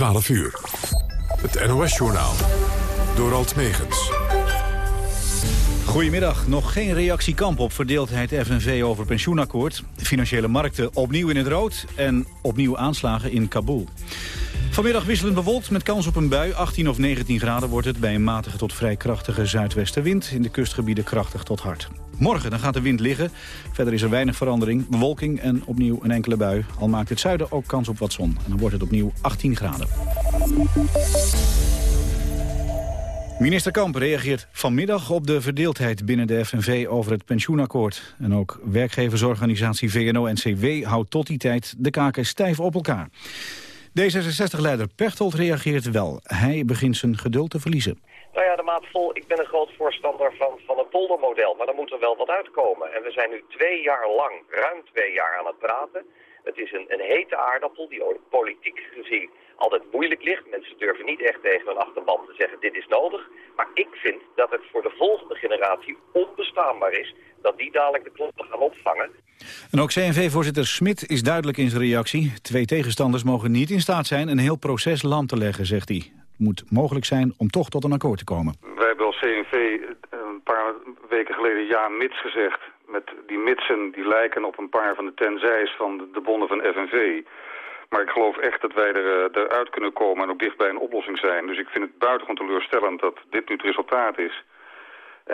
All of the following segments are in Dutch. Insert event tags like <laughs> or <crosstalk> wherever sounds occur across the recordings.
12 uur. Het NOS-journaal. Door Alt Megens. Goedemiddag. Nog geen reactiekamp op verdeeldheid FNV over pensioenakkoord. Financiële markten opnieuw in het rood en opnieuw aanslagen in Kabul. Vanmiddag wisselend bewolkt met kans op een bui. 18 of 19 graden wordt het bij een matige tot vrij krachtige zuidwestenwind. In de kustgebieden krachtig tot hard. Morgen dan gaat de wind liggen. Verder is er weinig verandering, bewolking en opnieuw een enkele bui. Al maakt het zuiden ook kans op wat zon. En dan wordt het opnieuw 18 graden. Minister Kamp reageert vanmiddag op de verdeeldheid binnen de FNV over het pensioenakkoord. En ook werkgeversorganisatie VNO-NCW houdt tot die tijd de kaken stijf op elkaar. D66-leider Pechtold reageert wel. Hij begint zijn geduld te verliezen. Nou ja, de maat vol. Ik ben een groot voorstander van, van een poldermodel, maar dan moet er wel wat uitkomen. En we zijn nu twee jaar lang, ruim twee jaar aan het praten. Het is een, een hete aardappel die politiek gezien altijd moeilijk ligt. Mensen durven niet echt tegen hun achterban te zeggen dit is nodig. Maar ik vind dat het voor de volgende generatie onbestaanbaar is dat die dadelijk de kloppen gaan opvangen. En ook CNV-voorzitter Smit is duidelijk in zijn reactie. Twee tegenstanders mogen niet in staat zijn een heel proces lam te leggen, zegt hij. Het moet mogelijk zijn om toch tot een akkoord te komen. Wij hebben als CNV een paar weken geleden ja mits gezegd. Met die mitsen die lijken op een paar van de tenzijs van de bonden van FNV. Maar ik geloof echt dat wij er, uh, eruit kunnen komen en ook dicht bij een oplossing zijn. Dus ik vind het buitengewoon teleurstellend dat dit nu het resultaat is.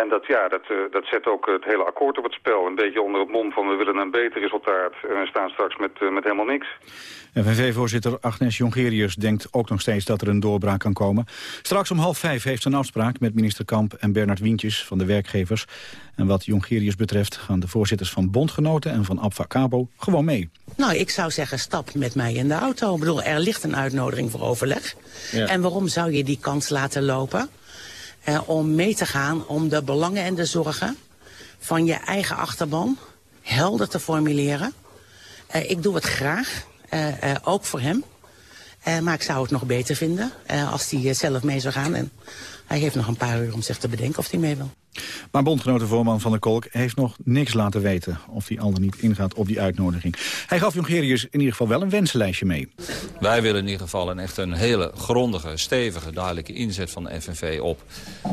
En dat, ja, dat, uh, dat zet ook het hele akkoord op het spel. Een beetje onder het mom van we willen een beter resultaat. En we staan straks met, uh, met helemaal niks. FNV-voorzitter Agnes Jongerius denkt ook nog steeds dat er een doorbraak kan komen. Straks om half vijf heeft ze een afspraak met minister Kamp en Bernard Wientjes van de werkgevers. En wat Jongerius betreft gaan de voorzitters van Bondgenoten en van Abfacabo gewoon mee. Nou, ik zou zeggen, stap met mij in de auto. Ik bedoel, er ligt een uitnodiging voor overleg. Ja. En waarom zou je die kans laten lopen? Uh, om mee te gaan om de belangen en de zorgen van je eigen achterban helder te formuleren. Uh, ik doe het graag, uh, ook voor hem. maar ik zou het nog beter vinden als hij zelf mee zou gaan. En hij heeft nog een paar uur om zich te bedenken of hij mee wil. Maar bondgenotenvoorman Van der Kolk heeft nog niks laten weten... of hij al dan niet ingaat op die uitnodiging. Hij gaf Jongerius in ieder geval wel een wensenlijstje mee. Wij willen in ieder geval een echt een hele grondige, stevige, duidelijke inzet van de FNV... op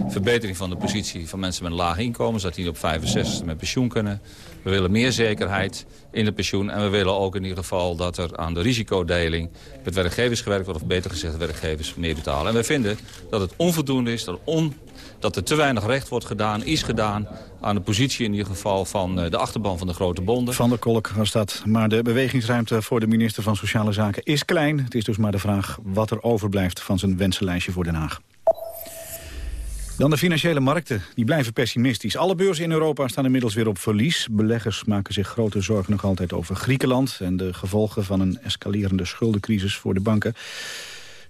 verbetering van de positie van mensen met een laag inkomen... zodat die op 65 met pensioen kunnen. We willen meer zekerheid in het pensioen. En we willen ook in ieder geval dat er aan de risicodeling... met werkgevers gewerkt wordt, of beter gezegd werkgevers meer betalen. En wij vinden dat het onvoldoende is, dat on dat er te weinig recht wordt gedaan, is gedaan... aan de positie in ieder geval van eh, de achterban van de grote bonden. Van der Kolk was dat. Maar de bewegingsruimte voor de minister van Sociale Zaken is klein. Het is dus maar de vraag wat er overblijft van zijn wensenlijstje voor Den Haag. Dan de financiële markten. Die blijven pessimistisch. Alle beurzen in Europa staan inmiddels weer op verlies. Beleggers maken zich grote zorgen nog altijd over Griekenland... en de gevolgen van een escalerende schuldencrisis voor de banken.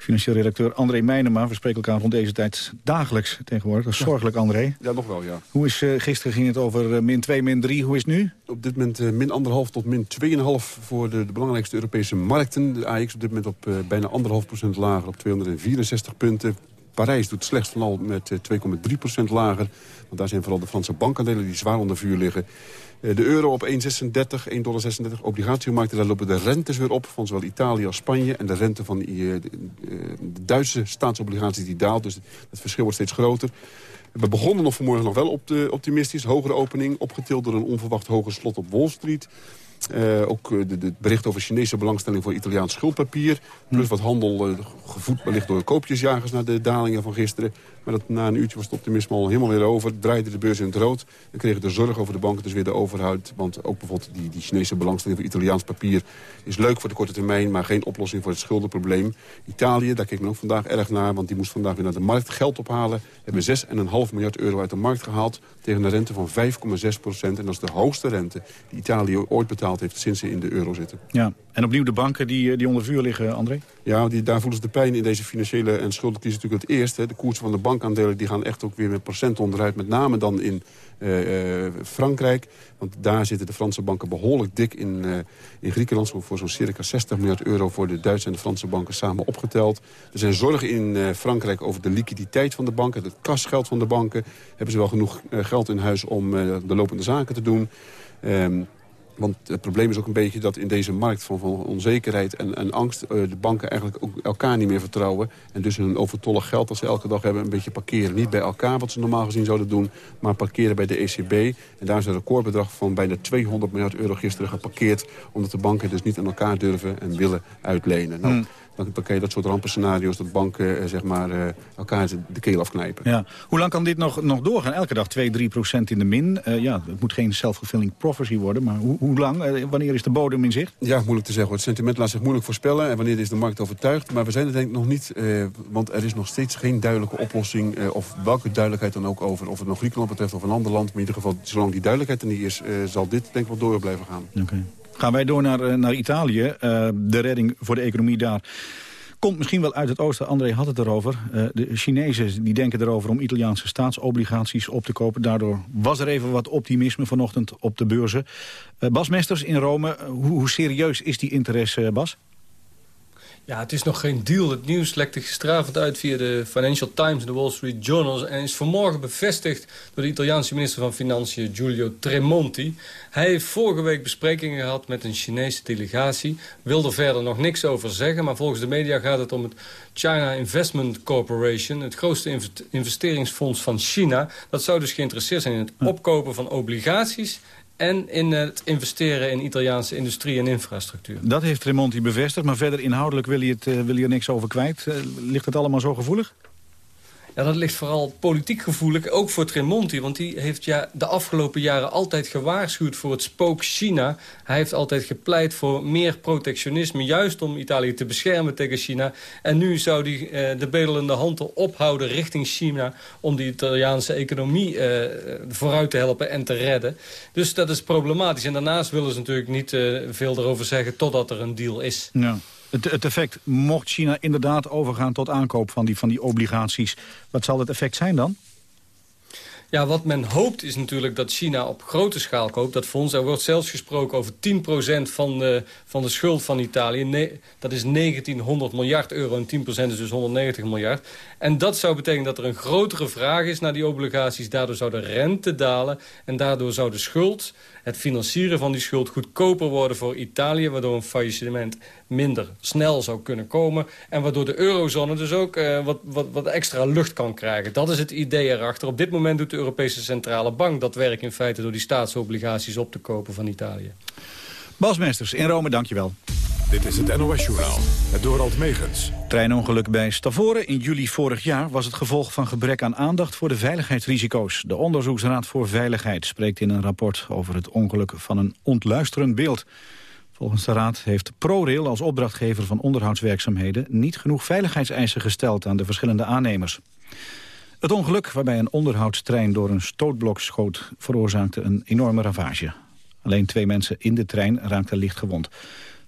Financieel redacteur André Meijnema. We spreken elkaar rond deze tijd dagelijks tegenwoordig. Dat is zorgelijk, André. Ja, nog wel, ja. Hoe is, uh, gisteren ging het over uh, min 2, min 3. Hoe is het nu? Op dit moment uh, min 1,5 tot min 2,5 voor de, de, belangrijkste Europese markten. De AX op dit moment op bijna 1,5 procent lager op 264 punten. Parijs doet slechts van al met 2,3 procent lager. Want daar zijn vooral de Franse bankaandelen die zwaar onder vuur liggen. Eh, de euro op 1,36, 1,36 dollar. Obligatiemarkten, daar lopen de rentes weer op van zowel Italië als Spanje. En de rente van die, de, de Duitse staatsobligaties die daalt. Dus het verschil wordt steeds groter. We begonnen nog vanmorgen nog wel op de optimistisch. Hogere opening, opgetild door een onverwacht hoger slot op Wall Street. Uh, ook de, de, bericht over Chinese belangstelling voor Italiaans schuldpapier. Plus wat handel uh, gevoed wellicht door koopjesjagers naar de dalingen van gisteren. Maar dat, na een uurtje was het optimisme al helemaal weer over. Draaide de beurs in het rood. Dan kregen de zorg over de banken dus weer de overhoud. Want ook bijvoorbeeld die, die Chinese belangstelling voor Italiaans papier... is leuk voor de korte termijn, maar geen oplossing voor het schuldenprobleem. Italië, daar keek men ook vandaag erg naar. Want die moest vandaag weer naar de markt geld ophalen. Hebben 6,5 miljard euro uit de markt gehaald. Tegen een rente van 5,6 procent. En dat is de hoogste rente die Italië ooit heeft sinds ze in de euro zitten. Ja, en opnieuw de banken die, eh, die onder vuur liggen, André? Ja, die, daar voelen ze de pijn in deze financiële en schuldencrisis natuurlijk het eerst. Hè. De koersen van de bankaandelen die gaan echt ook weer met procent onderuit. Met name dan in uh, uh, Frankrijk. Want daar zitten de Franse banken behoorlijk dik in, uh, in Griekenland. Voor zo'n circa 60 miljard euro voor de Duitse en de Franse banken samen opgeteld. Er zijn zorgen in Frankrijk over de liquiditeit van de banken. Het kasgeld van de banken. Hebben ze wel genoeg geld in huis om de lopende zaken te doen. Um, Want het probleem is ook een beetje dat in deze markt van, van onzekerheid en, en angst... Eh, de banken eigenlijk ook elkaar niet meer vertrouwen. En dus hun overtollig geld dat ze elke dag hebben een beetje parkeren. Niet bij elkaar, wat ze normaal gezien zouden doen, maar parkeren bij de ECB. En daar is een recordbedrag van bijna 200 miljard euro gisteren geparkeerd... omdat de banken dus niet aan elkaar durven en willen uitlenen. Nou, hmm dan, dan je dat soort rampenscenario's... dat banken eh, zeg maar, eh, elkaar de keel afknijpen. Ja. Hoe lang kan dit nog, nog doorgaan? Elke dag 2, 3 procent in de min. Uh, ja, het moet geen self-fulfilling prophecy worden. Maar hoe, hoe lang? wanneer is de bodem in zicht? Ja, moeilijk te zeggen. Het sentiment laat zich moeilijk voorspellen. En wanneer is de markt overtuigd? Maar we zijn er denk ik nog niet. want er is nog steeds geen duidelijke oplossing. of welke duidelijkheid dan ook over. Of het nog Griekenland betreft of een ander land. Maar in ieder geval, zolang die duidelijkheid er niet is... zal dit denk ik wel door blijven gaan. Oké. Gaan wij door naar, naar Italië. de redding voor de economie daar komt misschien wel uit het oosten. André had het erover. Uh, de Chinezen die denken erover om Italiaanse staatsobligaties op te kopen. Daardoor was er even wat optimisme vanochtend op de beurzen. Uh, Bas Mesters in Rome, hoe, hoe, serieus is die interesse, Bas? Ja, het is nog geen deal. Het nieuws lekte gisteravond uit via de Financial Times en de Wall Street Journal... en is vanmorgen bevestigd door de Italiaanse minister van Financiën Giulio Tremonti. Hij heeft vorige week besprekingen gehad met een Chinese delegatie. Wil er verder nog niks over zeggen, maar volgens de media gaat het om het China Investment Corporation... het grootste investeringsfonds van China. Dat zou dus geïnteresseerd zijn in het opkopen van obligaties en in het investeren in Italiaanse industrie en infrastructuur. Dat heeft Tremonti bevestigd, maar verder inhoudelijk wil je, het, uh, wil je er niks over kwijt. Uh, ligt het allemaal zo gevoelig? Ja, dat ligt vooral politiek gevoelig, ook voor Tremonti. Want die heeft ja de afgelopen jaren altijd gewaarschuwd voor het spook China. Hij heeft altijd gepleit voor meer protectionisme... juist om Italië te beschermen tegen China. En nu zou hij eh, de bedelende handen ophouden richting China... om die Italiaanse economie eh, vooruit te helpen en te redden. Dus dat is problematisch. En daarnaast willen ze natuurlijk niet eh, veel erover zeggen... totdat er een deal is. Ja. Het, effect, mocht China inderdaad overgaan tot aankoop van die, van die obligaties... wat zal het effect zijn dan? Ja, wat men hoopt is natuurlijk dat China op grote schaal koopt. Dat fonds, er wordt zelfs gesproken over 10% van de, van de schuld van Italië. dat is 1900 miljard euro en 10% is dus 190 miljard. En dat zou betekenen dat er een grotere vraag is naar die obligaties. Daardoor zou de rente dalen en daardoor zou de schuld het financieren van die schuld goedkoper worden voor Italië... waardoor een faillissement minder snel zou kunnen komen... en waardoor de eurozone dus ook uh, wat, wat, wat extra lucht kan krijgen. Dat is het idee erachter. Op dit moment doet de Europese Centrale Bank dat werk in feite... door die staatsobligaties op te kopen van Italië. Bas Meesters in Rome, dankjewel. Dit is het NOS-journaal, het Dorald Megens. Treinongeluk bij Stavoren in juli vorig jaar was het gevolg van gebrek aan aandacht voor de veiligheidsrisico's. De Onderzoeksraad voor Veiligheid spreekt in een rapport over het ongeluk van een ontluisterend beeld. Volgens de raad heeft ProRail als opdrachtgever van onderhoudswerkzaamheden niet genoeg veiligheidseisen gesteld aan de verschillende aannemers. Het ongeluk waarbij een onderhoudstrein door een stootblok schoot veroorzaakte een enorme ravage. Alleen twee mensen in de trein raakten licht gewond.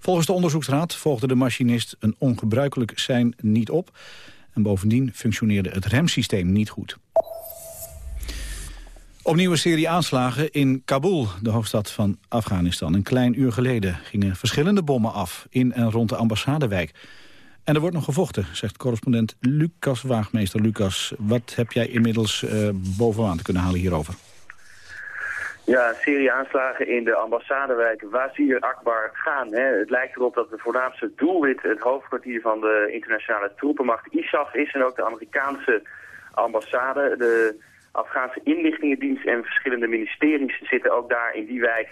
Volgens de onderzoeksraad volgde de machinist een ongebruikelijk sein niet op. En bovendien functioneerde het remsysteem niet goed. Opnieuw een serie aanslagen in Kabul, de hoofdstad van Afghanistan. Een klein uur geleden gingen verschillende bommen af in en rond de ambassadewijk. En er wordt nog gevochten, zegt correspondent Lucas Waagmeester. Lucas, wat heb jij inmiddels uh, bovenaan te kunnen halen hierover? Ja, serie aanslagen in de ambassadewijk Wazir Akbar gaan. Hè. Het lijkt erop dat het voornaamste doelwit het hoofdkwartier van de internationale troepenmacht ISAF is. En ook de Amerikaanse ambassade. De Afghaanse inlichtingendienst en verschillende ministeries zitten ook daar in die wijk.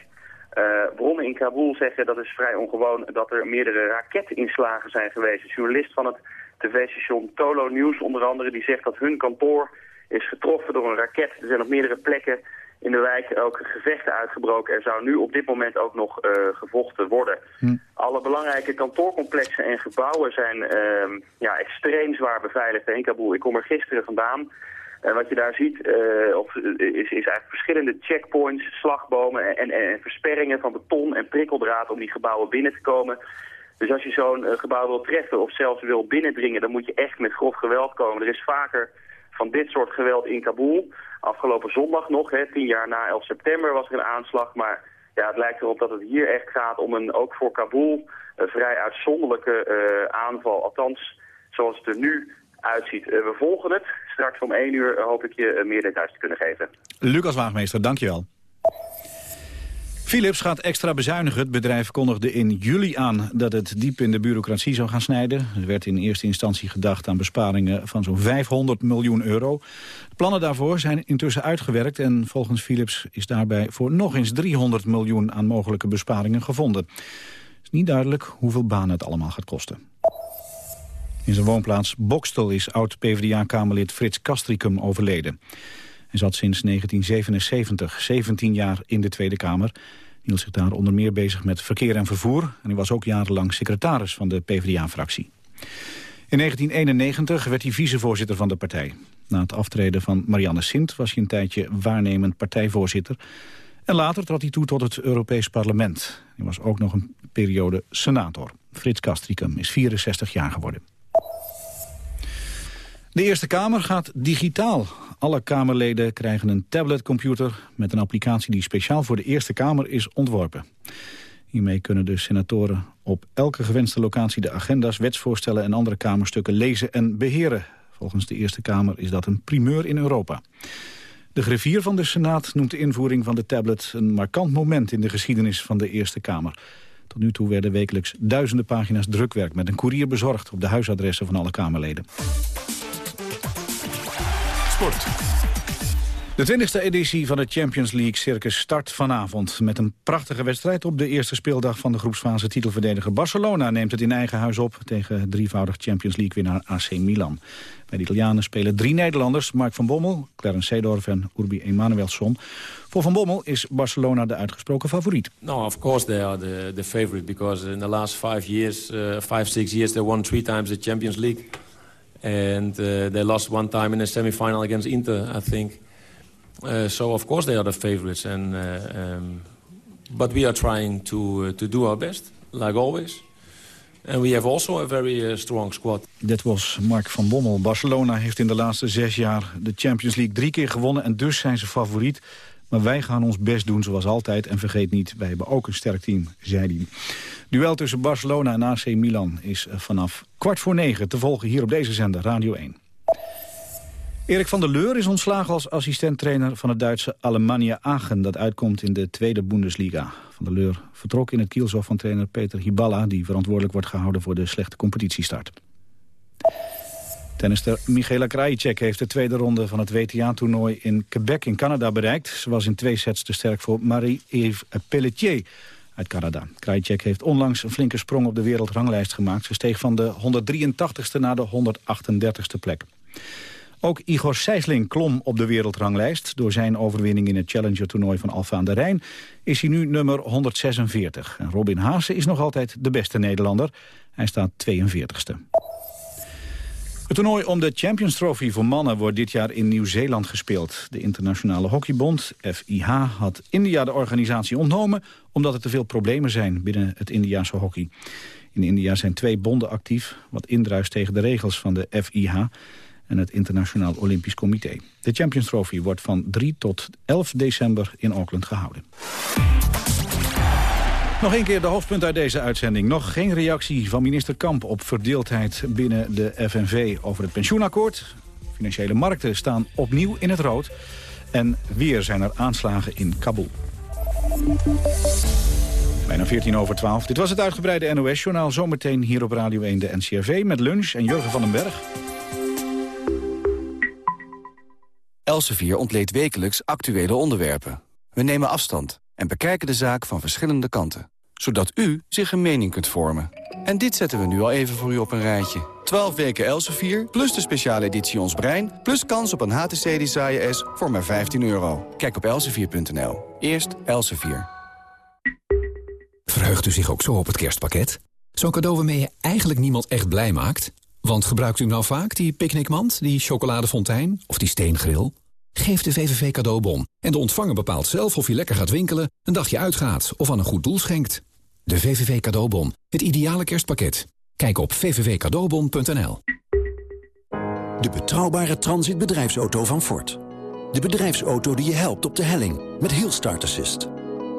Uh, bronnen in Kabul zeggen dat is vrij ongewoon dat er meerdere raketinslagen zijn geweest. Een journalist van het tv-station Tolo News onder andere die zegt dat hun kantoor is getroffen door een raket. Er zijn op meerdere plekken in de wijk ook gevechten uitgebroken. Er zou nu op dit moment ook nog uh, gevochten worden. Hm. Alle belangrijke kantoorcomplexen en gebouwen zijn uh, ja, extreem zwaar beveiligd in Kabul. Ik kom er gisteren vandaan. En wat je daar ziet uh, of, is, is eigenlijk verschillende checkpoints, slagbomen en, en, versperringen van beton en prikkeldraad om die gebouwen binnen te komen. Dus als je zo'n gebouw wil treffen of zelfs wil binnendringen, dan moet je echt met grof geweld komen. Er is vaker van dit soort geweld in Kabul. Afgelopen zondag nog, hè, tien jaar na 11 september, was er een aanslag. Maar ja, het lijkt erop dat het hier echt gaat om een, ook voor Kabul, vrij uitzonderlijke uh, aanval. Althans, zoals het er nu uitziet. Uh, we volgen het. Straks om één uur hoop ik je meer details te kunnen geven. Lucas Waagmeester, dankjewel. Philips gaat extra bezuinigen. Het bedrijf kondigde in juli aan dat het diep in de bureaucratie zou gaan snijden. Er werd in eerste instantie gedacht aan besparingen van zo'n 500 miljoen euro. De plannen daarvoor zijn intussen uitgewerkt en volgens Philips is daarbij voor nog eens 300 miljoen aan mogelijke besparingen gevonden. Het is niet duidelijk hoeveel banen het allemaal gaat kosten. In zijn woonplaats Bokstel is oud-PVDA-kamerlid Frits Castricum overleden. Hij zat sinds 1977, 17 jaar in de Tweede Kamer. Hij hield zich daar onder meer bezig met verkeer en vervoer... en hij was ook jarenlang secretaris van de PvdA-fractie. In 1991 werd hij vicevoorzitter van de partij. Na het aftreden van Marianne Sint was hij een tijdje waarnemend partijvoorzitter. En later trad hij toe tot het Europees Parlement. Hij was ook nog een periode senator. Frits Castricum is 64 jaar geworden. De Eerste Kamer gaat digitaal. Alle Kamerleden krijgen een tabletcomputer met een applicatie die speciaal voor de Eerste Kamer is ontworpen. Hiermee kunnen de senatoren op elke gewenste locatie de agenda's, wetsvoorstellen en andere kamerstukken lezen en beheren. Volgens de Eerste Kamer is dat een primeur in Europa. De griffier van de Senaat noemt de invoering van de tablet een markant moment in de geschiedenis van de Eerste Kamer. Tot nu toe werden wekelijks duizenden pagina's drukwerk met een koerier bezorgd op de huisadressen van alle Kamerleden. De 20e editie van de Champions League Circus start vanavond. Met een prachtige wedstrijd op de eerste speeldag van de groepsfase titelverdediger Barcelona neemt het in eigen huis op tegen drievoudig Champions League winnaar AC Milan. Bij de Italianen spelen drie Nederlanders, Mark van Bommel, Clarence Seedorf en Urbi Emanuelsson. Voor Van Bommel is Barcelona de uitgesproken favoriet. No, of course they are the, the favorite because in the last five years, uh, five, six years they won three times the Champions League. And uh, they lost one time in a semi-final against Inter, I think. Uh, so of course they are the favorites. And, uh, um, but we are trying to, to do our best, like always. And we have also a very strong squad. Dit was Mark van Bommel. Barcelona heeft in de laatste zes jaar de Champions League drie keer gewonnen... en dus zijn ze favoriet. Maar wij gaan ons best doen zoals altijd. En vergeet niet, wij hebben ook een sterk team, zei hij. Duel tussen Barcelona en AC Milan is vanaf kwart voor negen te volgen hier op deze zender, Radio 1. Erik van der Leur is ontslagen als assistenttrainer van het Duitse Alemannia Aachen... dat uitkomt in de tweede Bundesliga. Van der Leur vertrok in het kielzog van trainer Peter Hiballa... die verantwoordelijk wordt gehouden voor de slechte competitiestart. Tennister Michaela Krajicek heeft de tweede ronde van het WTA-toernooi in Quebec in Canada bereikt. Ze was in twee sets te sterk voor Marie-Eve Pelletier uit Canada. Krajicek heeft onlangs een flinke sprong op de wereldranglijst gemaakt. Ze steeg van de 183ste naar de 138ste plek. Ook Igor Sijsling klom op de wereldranglijst. Door zijn overwinning in het Challenger-toernooi van Alfa aan de Rijn... is hij nu nummer 146. En Robin Haase is nog altijd de beste Nederlander. Hij staat 42ste. Het toernooi om de Champions Trophy voor mannen wordt dit jaar in Nieuw-Zeeland gespeeld. De internationale hockeybond, FIH, had India de organisatie ontnomen... omdat er te veel problemen zijn binnen het Indiaanse hockey. In India zijn twee bonden actief, wat indruist tegen de regels van de FIH en het Internationaal Olympisch Comité. De Champions Trophy wordt van 3 tot 11 december in Auckland gehouden. Nog een keer de hoofdpunt uit deze uitzending. Nog geen reactie van minister Kamp op verdeeldheid binnen de FNV over het pensioenakkoord. Financiële markten staan opnieuw in het rood. En weer zijn er aanslagen in Kabul. Bijna 14 over 12. Dit was het uitgebreide NOS-journaal. Zometeen hier op Radio 1 de NCRV met lunch en Jurgen van den Berg. Elsevier ontleedt wekelijks actuele onderwerpen. We nemen afstand en bekijken de zaak van verschillende kanten. Zodat u zich een mening kunt vormen. En dit zetten we nu al even voor u op een rijtje. 12 weken Elsevier, plus de speciale editie Ons Brein... plus kans op een HTC Desire S voor maar 15 euro. Kijk op elsevier.nl. Eerst Elsevier. Verheugt u zich ook zo op het kerstpakket? Zo'n cadeau waarmee je eigenlijk niemand echt blij maakt? Want gebruikt u nou vaak die picknickmand, die chocoladefontein of die steengril? Geef de VVV cadeaubon en de ontvanger bepaalt zelf of je lekker gaat winkelen, een dagje uitgaat of aan een goed doel schenkt. De VVV cadeaubon, het ideale kerstpakket. Kijk op vvvcadeaubon.nl. De betrouwbare transitbedrijfsauto van Ford. De bedrijfsauto die je helpt op de helling met Hill Start Assist.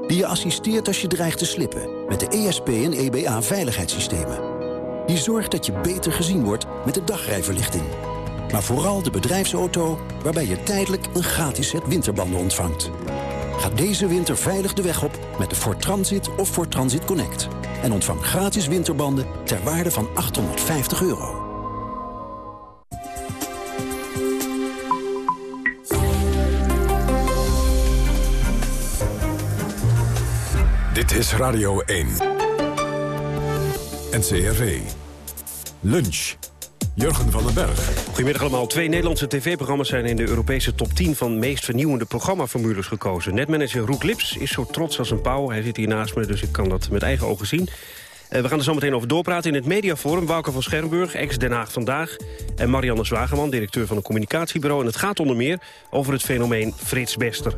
Die je assisteert als je dreigt te slippen met de ESP en EBA veiligheidssystemen. Die zorgt dat je beter gezien wordt met de dagrijverlichting. Maar vooral de bedrijfsauto waarbij je tijdelijk een gratis set winterbanden ontvangt. Ga deze winter veilig de weg op met de Ford Transit of Ford Transit Connect. En ontvang gratis winterbanden ter waarde van 850 euro. Dit is Radio 1. NCRV. Lunch. Jurgen van den Berg. Goedemiddag allemaal. Twee Nederlandse tv-programma's zijn in de Europese top 10 van meest vernieuwende programmaformules gekozen. Netmanager Roek Lips is zo trots als een pauw. Hij zit hier naast me, dus ik kan dat met eigen ogen zien. Uh, we gaan er zo meteen over doorpraten in het mediaforum. Wouter van Schermburg, ex-Den Haag Vandaag. En Marianne Zwageman, directeur van een communicatiebureau. En het gaat onder meer over het fenomeen Frits Bester.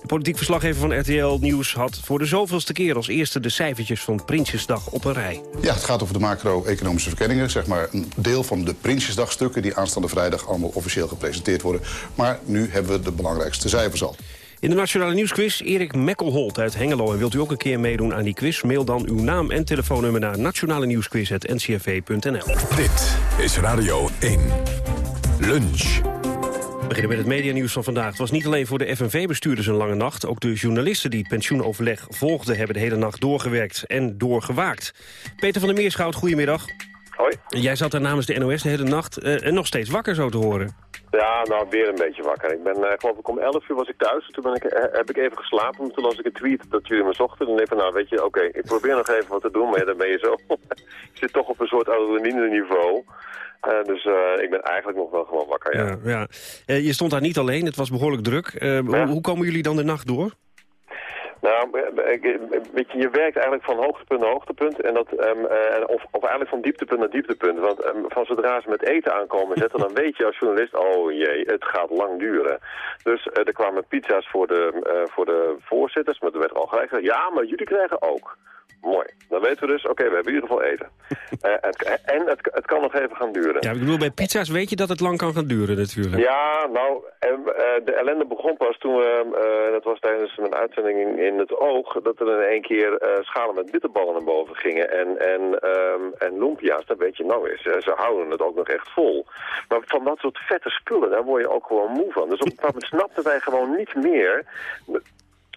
De politiek verslaggever van RTL Nieuws had voor de zoveelste keer... als eerste de cijfertjes van Prinsjesdag op een rij. Ja, het gaat over de macro-economische verkenningen. Zeg maar een deel van de Prinsjesdagstukken... die aanstaande vrijdag allemaal officieel gepresenteerd worden. Maar nu hebben we de belangrijkste cijfers al. In de Nationale Nieuwsquiz Erik Mekkelholt uit Hengelo. En wilt u ook een keer meedoen aan die quiz? Mail dan uw naam en telefoonnummer naar nationale-nieuwsquiz.ncrv.nl. Dit is Radio 1. Lunch. We beginnen met het medianieuws van vandaag. Het was niet alleen voor de FNV-bestuurders een lange nacht. Ook de journalisten die het pensioenoverleg volgden... hebben de hele nacht doorgewerkt en doorgewaakt. Peter van der Meerschout, goedemiddag. Hoi. Jij zat daar namens de NOS de hele nacht uh, en nog steeds wakker zo te horen. Ja, nou, weer een beetje wakker. Ik ben, uh, geloof ik, om 11 uur was ik thuis. Toen ben ik, uh, heb ik even geslapen. Toen las ik een tweet dat jullie me zochten. En ik van, nou, weet je, oké, ik probeer nog even wat te doen. Maar ja, dan ben je zo... <laughs> je zit toch op een soort adrenaline niveau. Uh, dus ik ben eigenlijk nog wel gewoon wakker, ja. ja, ja. je stond daar niet alleen, het was behoorlijk druk. Hoe, hoe komen jullie dan de nacht door? Nou, weet je, je werkt eigenlijk van hoogtepunt naar hoogtepunt. En dat, um, uh, of, of eigenlijk van dieptepunt naar dieptepunt. Want um, van zodra ze met eten aankomen zetten, dan weet je als journalist, oh jee, het gaat lang duren. Dus uh, er kwamen pizza's voor de, uh, voor de voorzitters, maar er werd al gelijk gezegd, ja, maar jullie krijgen ook. Mooi. Dan weten we dus, oké, we hebben in ieder geval eten. <laughs> het, en het, het kan nog even gaan duren. Ja, ik bedoel, bij pizza's weet je dat het lang kan gaan duren natuurlijk. Ja, nou, uh, de ellende begon pas toen we, dat was tijdens een uitzending in, in het oog, dat er in één keer schalen met bitterballen naar boven gingen. En, en, um, en lumpia's, dat weet je nou eens. ze houden het ook nog echt vol. Maar van dat soort vette spullen, daar word je ook gewoon moe van. Dus op een bepaald moment snapten wij gewoon niet meer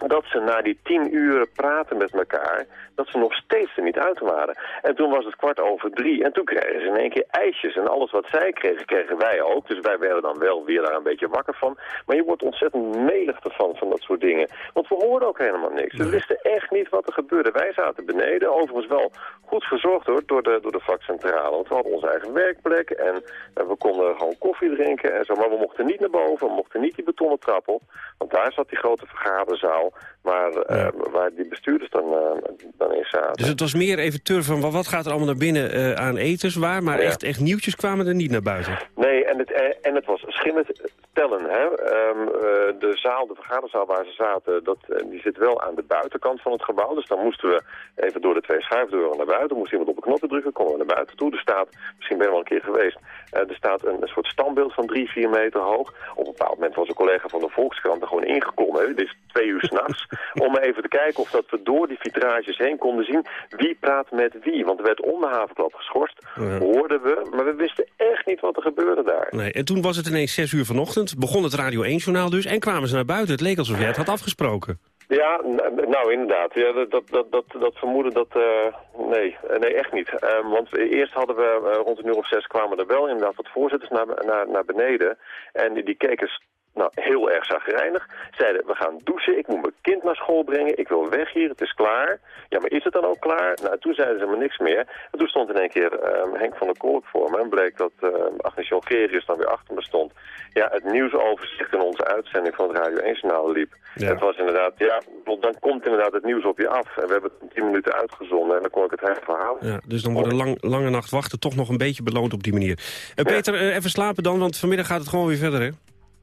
dat ze na die tien uren praten met elkaar, dat ze nog steeds er niet uit waren. En toen was het kwart over drie en toen kregen ze in één keer ijsjes. En alles wat zij kregen, kregen wij ook. Dus wij werden dan wel weer daar een beetje wakker van. Maar je wordt ontzettend melig ervan, van dat soort dingen. Want we hoorden ook helemaal niks. We wisten echt niet wat er gebeurde. Wij zaten beneden, overigens wel goed verzorgd hoor, door de, door de vakcentrale. Want we hadden onze eigen werkplek en, en we konden gewoon koffie drinken en zo. Maar we mochten niet naar boven, we mochten niet die betonnen trap op. Want daar zat die grote vergaderzaal waar, uh, waar die bestuurders dan, uh, dan in zaten. Dus het was meer even turven van wat gaat er allemaal naar binnen uh, aan etenswaar, maar ja. echt, echt nieuwtjes kwamen er niet naar buiten. Nee, en het, en het was schimmend Hè? Um, de zaal, de vergaderzaal waar ze zaten, dat, die zit wel aan de buitenkant van het gebouw. Dus dan moesten we even door de twee schuifdeuren naar buiten. Moest iemand op een knopje drukken, konden we naar buiten toe. Er staat, misschien ben je wel een keer geweest, er staat een, een, soort standbeeld van drie, vier meter hoog. Op een bepaald moment was een collega van de Volkskrant er gewoon ingekomen. Dit is twee uur s'nachts. <laughs> om even te kijken of dat we door die vitrages heen konden zien wie praat met wie. Want er werd om de havenklap geschorst, ja. hoorden we. Maar we wisten echt niet wat er gebeurde daar. Nee, en toen was het ineens zes uur vanochtend. Begon het Radio 1-journaal dus. En kwamen ze naar buiten. Het leek alsof jij het had afgesproken. Ja, nou inderdaad. Ja, dat, dat, dat, dat vermoeden, dat, uh, nee, nee, echt niet. Um, want eerst hadden we uh, rond een uur of zes kwamen er wel inderdaad wat voorzitters naar, naar, naar beneden. En die, die keken nou, heel erg zagrijnig. Zeiden, we gaan douchen, ik moet mijn kind naar school brengen, ik wil weg hier, het is klaar. Ja, maar is het dan ook klaar? Nou, toen zeiden ze me niks meer. En toen stond in één keer um, Henk van der Kolk voor me en bleek dat um, Agnes Jongerius dan weer achter me stond. Ja, het nieuwsoverzicht in onze uitzending van het Radio 1-journaal liep. Ja. Het was inderdaad, ja, dan komt inderdaad het nieuws op je af. En we hebben het tien minuten uitgezonden en dan kon ik het hele verhaal. Ja, dus dan wordt een lang, lange nacht wachten toch nog een beetje beloond op die manier. Uh, Peter, uh, even slapen dan, want vanmiddag gaat het gewoon weer verder, hè?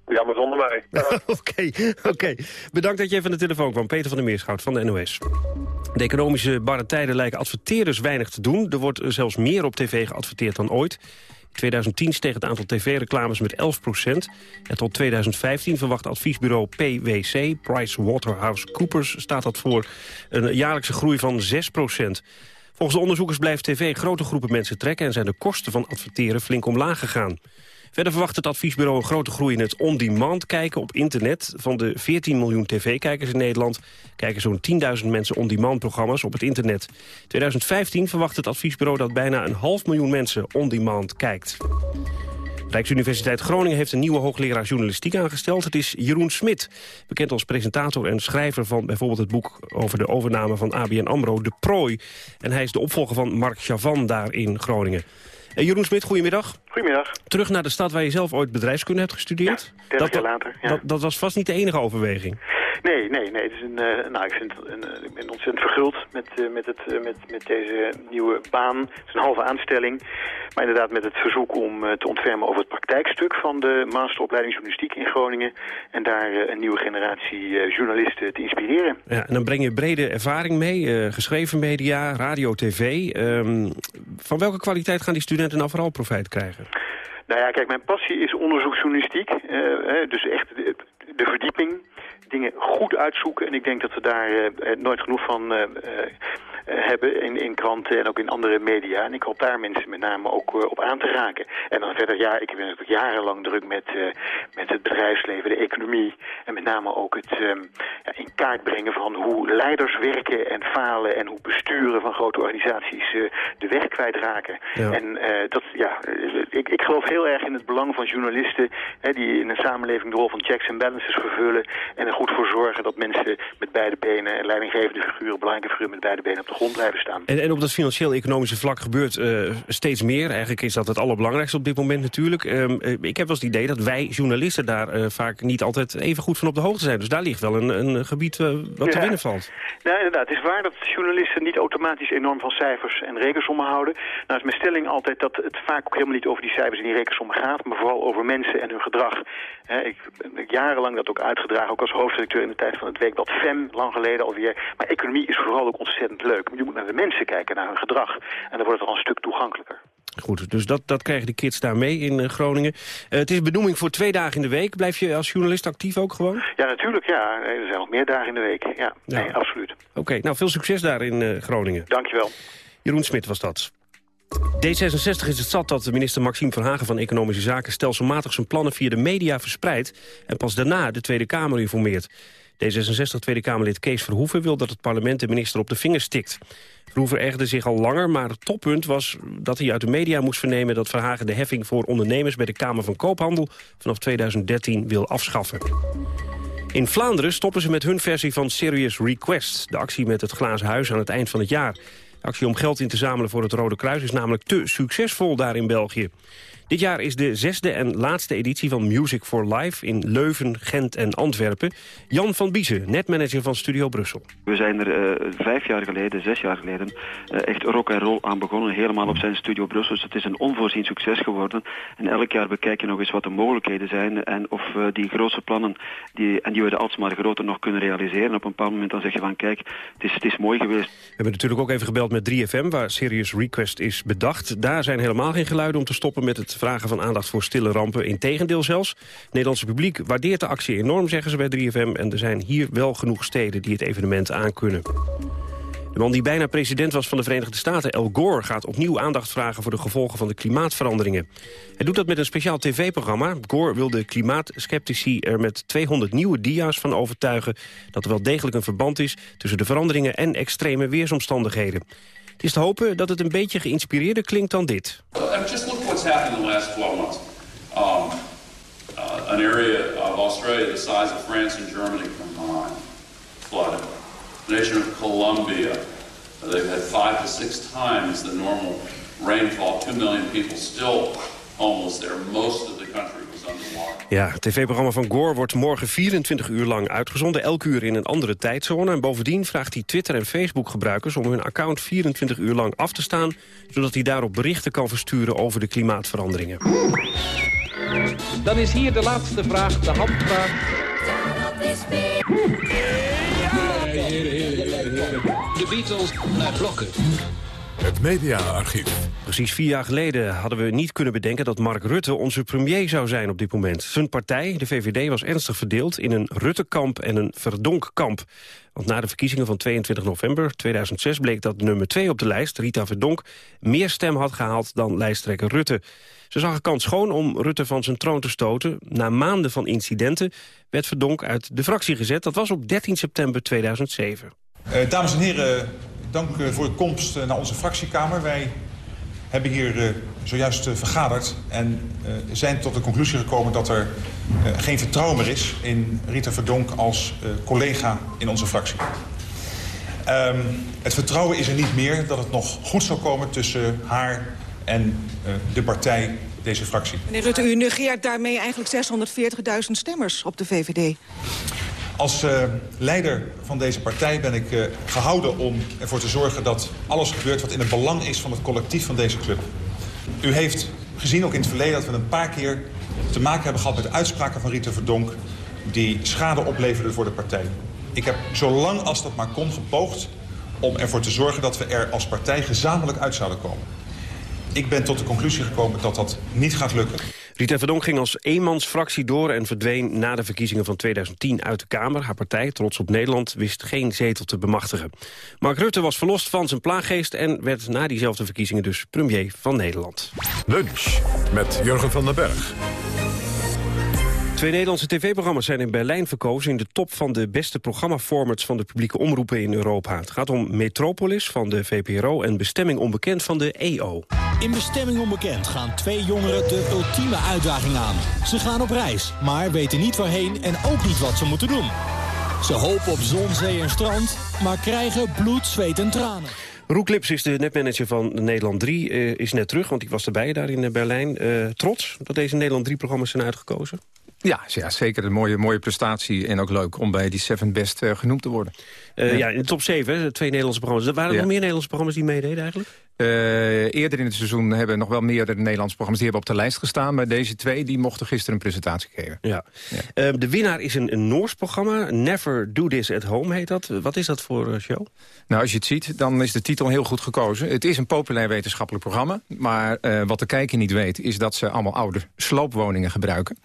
Ja, maar zonder mij. <laughs> Oké, oké. Bedankt dat je even aan de telefoon kwam. Peter van der Meerschout van de NOS. De economische barre tijden lijken adverteerders weinig te doen. Er wordt zelfs meer op tv geadverteerd dan ooit. In 2010 steeg het aantal tv-reclames met 11 procent. En tot 2015 verwacht adviesbureau PwC, PricewaterhouseCoopers... staat dat voor een jaarlijkse groei van 6 procent. Volgens de onderzoekers blijft tv grote groepen mensen trekken... en zijn de kosten van adverteren flink omlaag gegaan. Verder verwacht het adviesbureau een grote groei in het on-demand kijken op internet. Van de 14 miljoen tv-kijkers in Nederland kijken zo'n 10.000 mensen on-demand programma's op het internet. 2015 verwacht het adviesbureau dat bijna een half miljoen mensen on-demand kijkt. Rijksuniversiteit Groningen heeft een nieuwe hoogleraar journalistiek aangesteld. Het is Jeroen Smit, bekend als presentator en schrijver van bijvoorbeeld het boek over de overname van ABN AMRO, De Prooi. En hij is de opvolger van Mark Chavan daar in Groningen. Uh, Jeroen Smit, goedemiddag. Goedemiddag. Terug naar de stad waar je zelf ooit bedrijfskunde hebt gestudeerd. Ja, dat, jaar later. Ja. Dat, dat was vast niet de enige overweging. Nee, nee, nee. Het is een, uh, nou, ik, vind een, ik ben ontzettend verguld met, uh, met, het, uh, met, met deze nieuwe baan. Het is een halve aanstelling. Maar inderdaad met het verzoek om te ontfermen over het praktijkstuk van de masteropleiding journalistiek in Groningen. En daar een nieuwe generatie journalisten te inspireren. Ja, en dan breng je brede ervaring mee. geschreven media, radio, tv. Um, van welke kwaliteit gaan die studenten nou vooral profijt krijgen? Nou ja, kijk, mijn passie is onderzoeksjournalistiek. dus echt de, de verdieping dingen goed uitzoeken. En ik denk dat we daar uh, nooit genoeg van uh, hebben in, in kranten en ook in andere media. En ik hoop daar mensen met name ook op aan te raken. En dan verder, ja, ik ben natuurlijk jarenlang druk met, met het bedrijfsleven, de economie. En met name ook het ja, in kaart brengen van hoe leiders werken en falen. En hoe besturen van grote organisaties de weg kwijtraken. Ja. En dat, ja, ik, ik geloof heel erg in het belang van journalisten... Hè, die in een samenleving de rol van checks en balances vervullen... en er goed voor zorgen dat mensen met beide benen... en leidinggevende figuren, belangrijke figuren met beide benen op de grond blijven staan. En, en op dat financieel-economische vlak gebeurt uh, steeds meer. Eigenlijk is dat het allerbelangrijkste op dit moment natuurlijk. Um, ik heb wel eens het idee dat wij journalisten daar uh, vaak niet altijd even goed van op de hoogte zijn. Dus daar ligt wel een, een gebied uh, wat ja. te winnen valt. Nou, inderdaad. Het is waar dat journalisten niet automatisch enorm van cijfers en rekensommen houden. Nou is mijn stelling altijd dat het vaak ook helemaal niet over die cijfers en die rekensommen gaat, maar vooral over mensen en hun gedrag. He, ik heb jarenlang dat ook uitgedragen, ook als hoofdredacteur in de tijd van het weekblad FEM, lang geleden alweer. Maar economie is vooral ook ontzettend leuk. Je moet naar de mensen kijken, naar hun gedrag. En dan wordt het al een stuk toegankelijker. Goed, dus dat, dat krijgen de kids daar mee in uh, Groningen. Uh, het is benoeming voor twee dagen in de week. Blijf je als journalist actief ook gewoon? Ja, natuurlijk. Ja. Er zijn nog meer dagen in de week. Ja, ja. Nee, absoluut. Oké, okay, nou veel succes daar in uh, Groningen. Dankjewel. Jeroen Smit was dat. D66 is het zat dat minister Maxime Verhagen van Economische Zaken... stelselmatig zijn plannen via de media verspreidt... en pas daarna de Tweede Kamer informeert. D66 Tweede Kamerlid Kees Verhoeven wil dat het parlement de minister op de vingers stikt. Verhoeven ergerde zich al langer, maar het toppunt was dat hij uit de media moest vernemen... dat Verhagen de heffing voor ondernemers bij de Kamer van Koophandel... vanaf 2013 wil afschaffen. In Vlaanderen stoppen ze met hun versie van Serious Request... de actie met het glazen huis aan het eind van het jaar. De actie om geld in te zamelen voor het Rode Kruis is namelijk te succesvol daar in België. Dit jaar is de zesde en laatste editie van Music for Life in Leuven, Gent en Antwerpen. Jan van Biezen, netmanager van Studio Brussel. We zijn er uh, vijf jaar geleden, zes jaar geleden, uh, echt rock en roll aan begonnen. Helemaal op zijn Studio Brussel. Dus het is een onvoorzien succes geworden. En elk jaar bekijken we nog eens wat de mogelijkheden zijn. En of uh, die grootste plannen, die, en die we de alsmaar groter nog kunnen realiseren. Op een bepaald moment dan zeg je van kijk, het is, het is mooi geweest. We hebben natuurlijk ook even gebeld met 3FM, waar Serious Request is bedacht. Daar zijn helemaal geen geluiden om te stoppen met het vragen van aandacht voor stille rampen. Integendeel zelfs. Het Nederlandse publiek waardeert de actie enorm, zeggen ze bij 3FM. En er zijn hier wel genoeg steden die het evenement aankunnen. De man die bijna president was van de Verenigde Staten, Al Gore... gaat opnieuw aandacht vragen voor de gevolgen van de klimaatveranderingen. Hij doet dat met een speciaal tv-programma. Gore wil de klimaatskeptici er met 200 nieuwe dia's van overtuigen... dat er wel degelijk een verband is tussen de veranderingen... en extreme weersomstandigheden. Het is te hopen dat het een beetje geïnspireerder klinkt dan dit. Just look what's happened in the last 12 months. Um, uh, an area of Australia the size of France and Germany combined flooded. The nation of Colombia, they've had five to six times the normal rainfall. Two million people still homeless there. Most of the country ja, het tv-programma van Gore wordt morgen 24 uur lang uitgezonden. Elk uur in een andere tijdzone. En bovendien vraagt hij Twitter- en Facebook-gebruikers... om hun account 24 uur lang af te staan... zodat hij daarop berichten kan versturen over de klimaatveranderingen. Dan is hier de laatste vraag, de handvraag. De Beatles naar blokken. Het mediaarchief. Precies vier jaar geleden hadden we niet kunnen bedenken dat Mark Rutte onze premier zou zijn op dit moment. Zijn partij, de VVD, was ernstig verdeeld in een Ruttekamp en een Verdonk-kamp. Want na de verkiezingen van 22 november 2006 bleek dat nummer 2 op de lijst, Rita Verdonk, meer stem had gehaald dan lijsttrekker Rutte. Ze zag een kans schoon om Rutte van zijn troon te stoten. Na maanden van incidenten werd Verdonk uit de fractie gezet. Dat was op 13 september 2007. Uh, dames en heren, dank uh, voor de komst uh, naar onze fractiekamer. Wij hebben hier zojuist vergaderd en zijn tot de conclusie gekomen dat er geen vertrouwen meer is in Rita Verdonk als collega in onze fractie. Um, het vertrouwen is er niet meer dat het nog goed zal komen tussen haar en de partij, deze fractie. Meneer Rutte, u negeert daarmee eigenlijk 640.000 stemmers op de VVD. Als uh, leider van deze partij ben ik uh, gehouden om ervoor te zorgen dat alles gebeurt wat in het belang is van het collectief van deze club. U heeft gezien ook in het verleden dat we een paar keer te maken hebben gehad met uitspraken van Rita Verdonk die schade opleverden voor de partij. Ik heb zo lang als dat maar kon gepoogd om ervoor te zorgen dat we er als partij gezamenlijk uit zouden komen. Ik ben tot de conclusie gekomen dat dat niet gaat lukken. Rita Verdonk ging als eenmansfractie door en verdween na de verkiezingen van 2010 uit de Kamer. Haar partij, Trots op Nederland, wist geen zetel te bemachtigen. Mark Rutte was verlost van zijn plaaggeest en werd na diezelfde verkiezingen dus premier van Nederland. Lunch met Jurgen van den Berg. Twee Nederlandse tv-programma's zijn in Berlijn verkozen... in de top van de beste programmaformats van de publieke omroepen in Europa. Het gaat om Metropolis van de VPRO en Bestemming Onbekend van de EO. In Bestemming Onbekend gaan twee jongeren de ultieme uitdaging aan. Ze gaan op reis, maar weten niet waarheen en ook niet wat ze moeten doen. Ze hopen op zon, zee en strand, maar krijgen bloed, zweet en tranen. Roek Lips is de netmanager van Nederland 3, uh, is net terug, want ik was erbij daar in Berlijn. Uh, trots dat deze Nederland 3-programma's zijn uitgekozen? Ja, zeker een mooie, mooie prestatie en ook leuk om bij die Seven Best uh, genoemd te worden. Uh, ja. in de top 7, hè, twee Nederlandse programma's. Er waren er nog meer Nederlandse programma's die meededen eigenlijk? Uh, eerder in het seizoen hebben nog wel meerdere Nederlandse programma's... die hebben op de lijst gestaan, maar deze twee die mochten gisteren een presentatie geven. Ja. ja. de winnaar is een, een Noors programma, Never Do This at Home heet dat. Wat is dat voor show? Nou, als je het ziet, dan is de titel heel goed gekozen. Het is een populair wetenschappelijk programma, maar wat de kijker niet weet... is dat ze allemaal oude sloopwoningen gebruiken.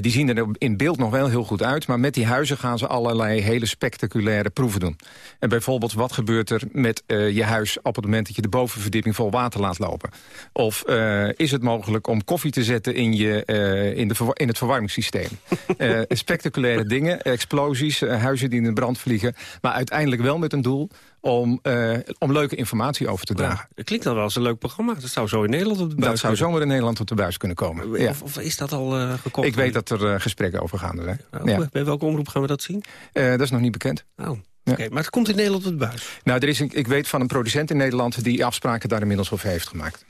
Die zien er in beeld nog wel heel goed uit... maar met die huizen gaan ze allerlei hele spectaculaire proeven doen. En bijvoorbeeld, wat gebeurt er met uh, je huis... op het moment dat je de bovenverdieping vol water laat lopen? Of uh, is het mogelijk om koffie te zetten in, je, in, de in het verwarmingssysteem? <laughs> spectaculaire dingen, explosies, huizen die in de brand vliegen... maar uiteindelijk wel met een doel om, uh, om leuke informatie over te dragen. Ja, het klinkt dan wel als een leuk programma. Dat zou zo in Nederland op de buis Dat zou zomaar in Nederland op de buis kunnen komen. Ja. Of, of, is dat al uh, gekocht? Ik weet dat er uh, gesprekken over gaande zijn. Oh, ja. Bij welke omroep gaan we dat zien? dat is nog niet bekend. Oh. Okay, maar het komt in Nederland op de buis? Nou, er is een, ik weet van een producent in Nederland... die afspraken daar inmiddels over heeft gemaakt.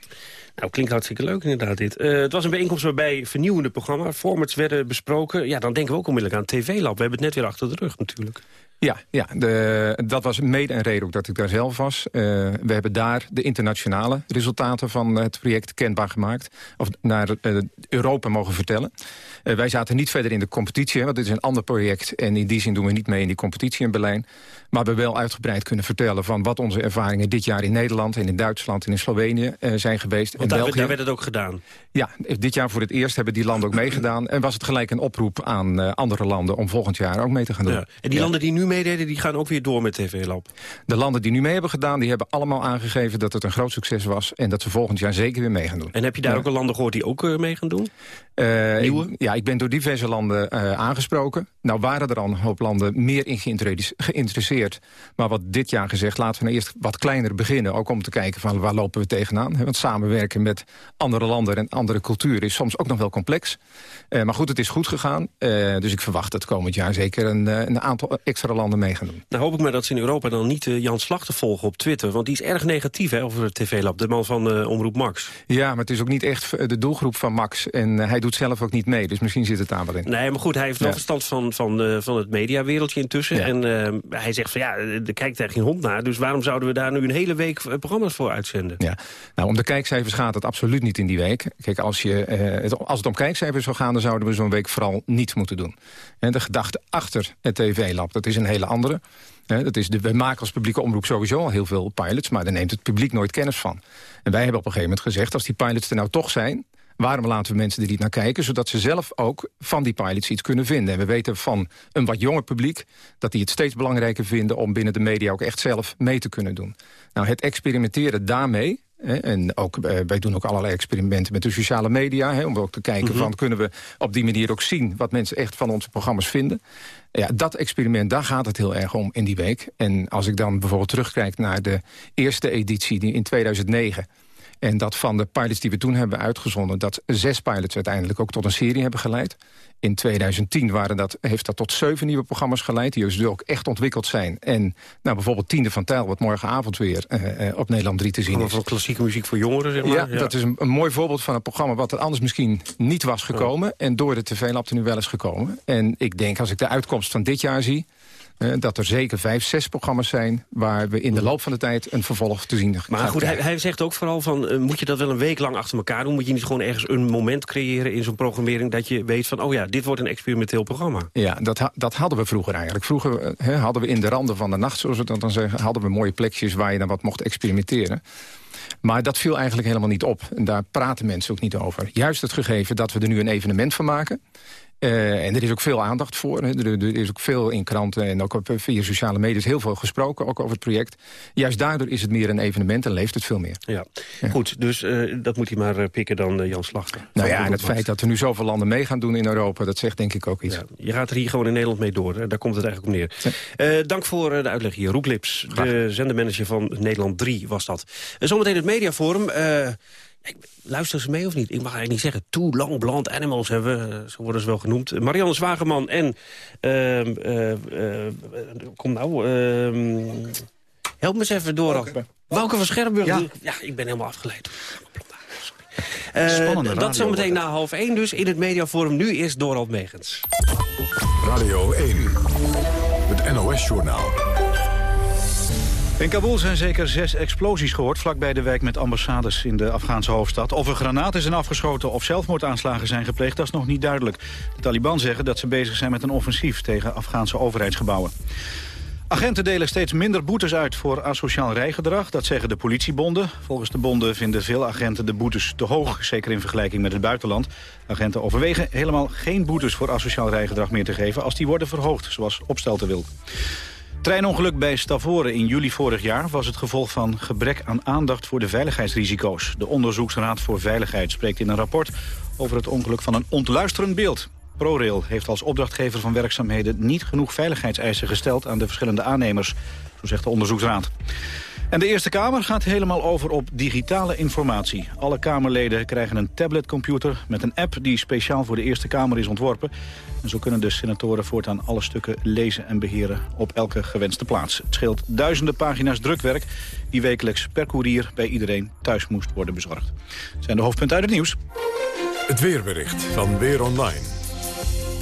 Nou, klinkt hartstikke leuk inderdaad dit. Uh, het was een bijeenkomst waarbij vernieuwende programma's, formats werden besproken. Ja, dan denken we ook onmiddellijk aan TV-lab. We hebben het net weer achter de rug natuurlijk. Ja, ja de, dat was mede een reden ook dat ik daar zelf was. Uh, we hebben daar de internationale resultaten van het project kenbaar gemaakt. Of naar uh, Europa mogen vertellen. Uh, wij zaten niet verder in de competitie, want dit is een ander project. En in die zin doen we niet mee in die competitie in Berlijn. Maar we wel uitgebreid kunnen vertellen van wat onze ervaringen dit jaar in Nederland... en in Duitsland en in Slovenië zijn geweest. Want en daar, daar werd het ook gedaan? Ja, dit jaar voor het eerst hebben die landen ook meegedaan. En was het gelijk een oproep aan andere landen om volgend jaar ook mee te gaan doen. Ja. En die landen die nu meededen, die gaan ook weer door met TV Lab? De landen die nu mee hebben gedaan, die hebben allemaal aangegeven dat het een groot succes was. En dat ze volgend jaar zeker weer mee gaan doen. En heb je daar ja. ook al landen gehoord die ook uh, mee gaan doen? Ik, ja, ik ben door diverse landen aangesproken. Nou waren er al een hoop landen meer in geïnteresseerd. Maar wat dit jaar gezegd, laten we nou eerst wat kleiner beginnen. Ook om te kijken van waar lopen we tegenaan. Want samenwerken met andere landen en andere culturen is soms ook nog wel complex. Uh, maar goed, het is goed gegaan. dus ik verwacht dat komend jaar zeker een, een aantal extra landen mee gaan doen. Nou hoop ik maar dat ze in Europa dan niet Jan Slachter volgen op Twitter. Want die is erg negatief hè, over het TV-lab. De man van Omroep Max. Ja, maar het is ook niet echt de doelgroep van Max. En hij doet zelf ook niet mee. Dus misschien zit het daar wel in. Nee, maar goed, hij heeft wel ja. verstand van, van, van, eh, van het mediawereldje intussen. En eh, hij zegt van ja, er kijkt er geen hond naar. Dus waarom zouden we daar nu een hele week eh, programma's voor uitzenden? Ja, nou om de kijkcijfers gaat het absoluut niet in die week. Kijk, als, je, eh, het, als het om kijkcijfers zou gaan, dan zouden we zo'n week vooral niet moeten doen. En de gedachte achter het TV-lab, dat is een hele andere. Dat is de, we maken als publieke omroep sowieso al heel veel pilots... maar daar neemt het publiek nooit kennis van. En wij hebben op een gegeven moment gezegd... als die pilots er nou toch zijn... waarom laten we mensen er niet naar kijken... zodat ze zelf ook van die pilots iets kunnen vinden. En we weten van een wat jonger publiek... dat die het steeds belangrijker vinden... om binnen de media ook echt zelf mee te kunnen doen. Nou, het experimenteren daarmee... hè, En ook, eh, wij doen ook allerlei experimenten met de sociale media... Hè, om ook te kijken Mhm. van kunnen we op die manier ook zien... wat mensen echt van onze programma's vinden. Ja, dat experiment, daar gaat het heel erg om in die week. En als ik dan bijvoorbeeld terugkijk naar de eerste editie die in 2009... en dat van de pilots die we toen hebben uitgezonden... dat zes pilots uiteindelijk ook tot een serie hebben geleid. In 2010 waren dat, heeft dat tot zeven nieuwe programma's geleid... die dus ook echt ontwikkeld zijn. En nou, bijvoorbeeld Tiende van Tijl, wat morgenavond weer eh, eh, op Nederland 3 te zien is. van klassieke muziek voor jongeren, zeg maar. Ja, dat is een, een mooi voorbeeld van een programma... wat er anders misschien niet was gekomen... en door de TV-lab er nu wel is gekomen. En ik denk, als ik de uitkomst van dit jaar zie... eh, dat er zeker vijf, zes programma's zijn... waar we in de loop van de tijd een vervolg te zien Maar gaan goed, hij, zegt ook vooral van, eh, moet je dat wel een week lang achter elkaar doen? Moet je niet gewoon ergens een moment creëren in zo'n programmering... dat je weet van, oh ja, dit wordt een experimenteel programma? Ja, dat, dat hadden we vroeger eigenlijk. Vroeger eh, hadden we in de randen van de nacht, zoals we dat dan zeggen... hadden we mooie plekjes waar je dan wat mocht experimenteren. Maar dat viel eigenlijk helemaal niet op. En daar praten mensen ook niet over. Juist het gegeven dat we er nu een evenement van maken... Eh, en er is ook veel aandacht voor. Hè. Er, er is ook veel in kranten en ook op, eh, via sociale media is heel veel gesproken, ook over het project. Juist daardoor is het meer een evenement en leeft het veel meer. Ja, goed, dus eh, dat moet hij maar pikken dan, Jan Slachter. Nou ja, en het feit dat er nu zoveel landen mee gaan doen in Europa... dat zegt denk ik ook iets. Je gaat er hier gewoon in Nederland mee door. Hè? Daar komt het eigenlijk op neer. Dank voor de uitleg hier. Roek Lips, de zendermanager van Nederland 3 was dat. En zometeen het mediaforum. Eh ik- luisteren ze mee of niet? Ik mag eigenlijk niet zeggen. Too long blonde animals hebben we, eh, zo worden ze wel genoemd. Eh, Marianne Zwageman en... ehm, eh, eh, kom nou... ehm, help me eens even door. Wouke van Schermburg. Ja. ik ben helemaal afgeleid. Eh, Spannende radio dat zometeen na half één dus in het mediaforum. Nu is Dorald Megens. Radio 1, het NOS-journaal. In Kabul zijn zeker zes explosies gehoord vlakbij de wijk met ambassades in de Afghaanse hoofdstad. Of er granaten zijn afgeschoten of zelfmoordaanslagen zijn gepleegd, dat is nog niet duidelijk. De Taliban zeggen dat ze bezig zijn met een offensief tegen Afghaanse overheidsgebouwen. Agenten delen steeds minder boetes uit voor asociaal rijgedrag. Dat zeggen de politiebonden. Volgens de bonden vinden veel agenten de boetes te hoog. Zeker in vergelijking met het buitenland. Agenten overwegen helemaal geen boetes voor asociaal rijgedrag meer te geven... als die worden verhoogd, zoals Opstelten wil. Treinongeluk bij Stavoren in juli vorig jaar was het gevolg van gebrek aan aandacht voor de veiligheidsrisico's. De Onderzoeksraad voor Veiligheid spreekt in een rapport over het ongeluk van een ontluisterend beeld. ProRail heeft als opdrachtgever van werkzaamheden niet genoeg veiligheidseisen gesteld aan de verschillende aannemers, zo zegt de onderzoeksraad. En de Eerste Kamer gaat helemaal over op digitale informatie. Alle Kamerleden krijgen een tabletcomputer met een app die speciaal voor de Eerste Kamer is ontworpen. En zo kunnen de senatoren voortaan alle stukken lezen en beheren op elke gewenste plaats. Het scheelt duizenden pagina's drukwerk die wekelijks per koerier bij iedereen thuis moest worden bezorgd. Dat zijn de hoofdpunten uit het nieuws. Het weerbericht van Weer Online.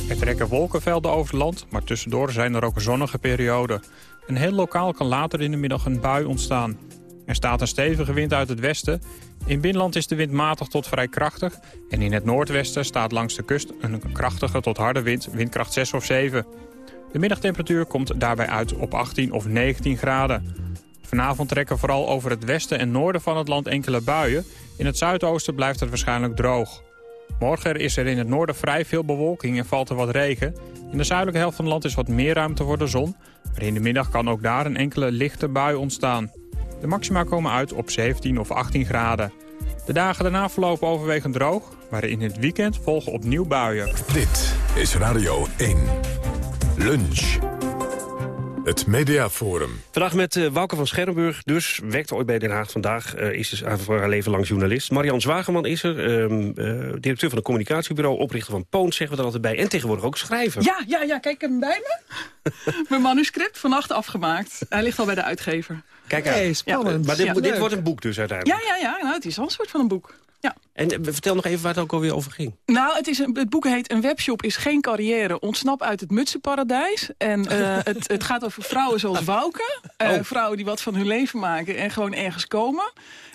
Er trekken wolkenvelden over het land, maar tussendoor zijn er ook zonnige perioden. En heel lokaal kan later in de middag een bui ontstaan. Er staat een stevige wind uit het westen. In binnenland is de wind matig tot vrij krachtig. En in het noordwesten staat langs de kust een krachtige tot harde wind, windkracht 6 of 7. De middagtemperatuur komt daarbij uit op 18 of 19 graden. Vanavond trekken vooral over het westen en noorden van het land enkele buien. In het zuidoosten blijft het waarschijnlijk droog. Morgen is er in het noorden vrij veel bewolking en valt er wat regen. In de zuidelijke helft van het land is wat meer ruimte voor de zon. Maar in de middag kan ook daar een enkele lichte bui ontstaan. De maxima komen uit op 17 of 18 graden. De dagen daarna verlopen overwegend droog, maar in het weekend volgen opnieuw buien. Dit is Radio 1. Lunch. Het Mediaforum. Vandaag met uh, Wouke van Scherrenburg, dus werkt ooit bij Den Haag vandaag. Uh, is dus voor haar leven lang journalist. Marian Zwageman is er, um, uh, directeur van een communicatiebureau... oprichter van Poont, zeggen we er altijd bij. En tegenwoordig ook schrijver. Ja, ja, ja kijk hem bij me. <laughs> Mijn manuscript, vannacht afgemaakt. Hij ligt al bij de uitgever. Kijk. Hey, spannend. Ja, maar dit, ja, dit wordt een boek dus uiteindelijk. Ja, ja, ja nou, het is al een soort van een boek. Ja. En eh, vertel nog even waar het ook alweer over ging. Nou, het, is een, het boek heet Een webshop is geen carrière. Ontsnap uit het mutsenparadijs. En eh, <laughs> het, het gaat over vrouwen zoals Wouke. Eh, Oh. Vrouwen die wat van hun leven maken en gewoon ergens komen.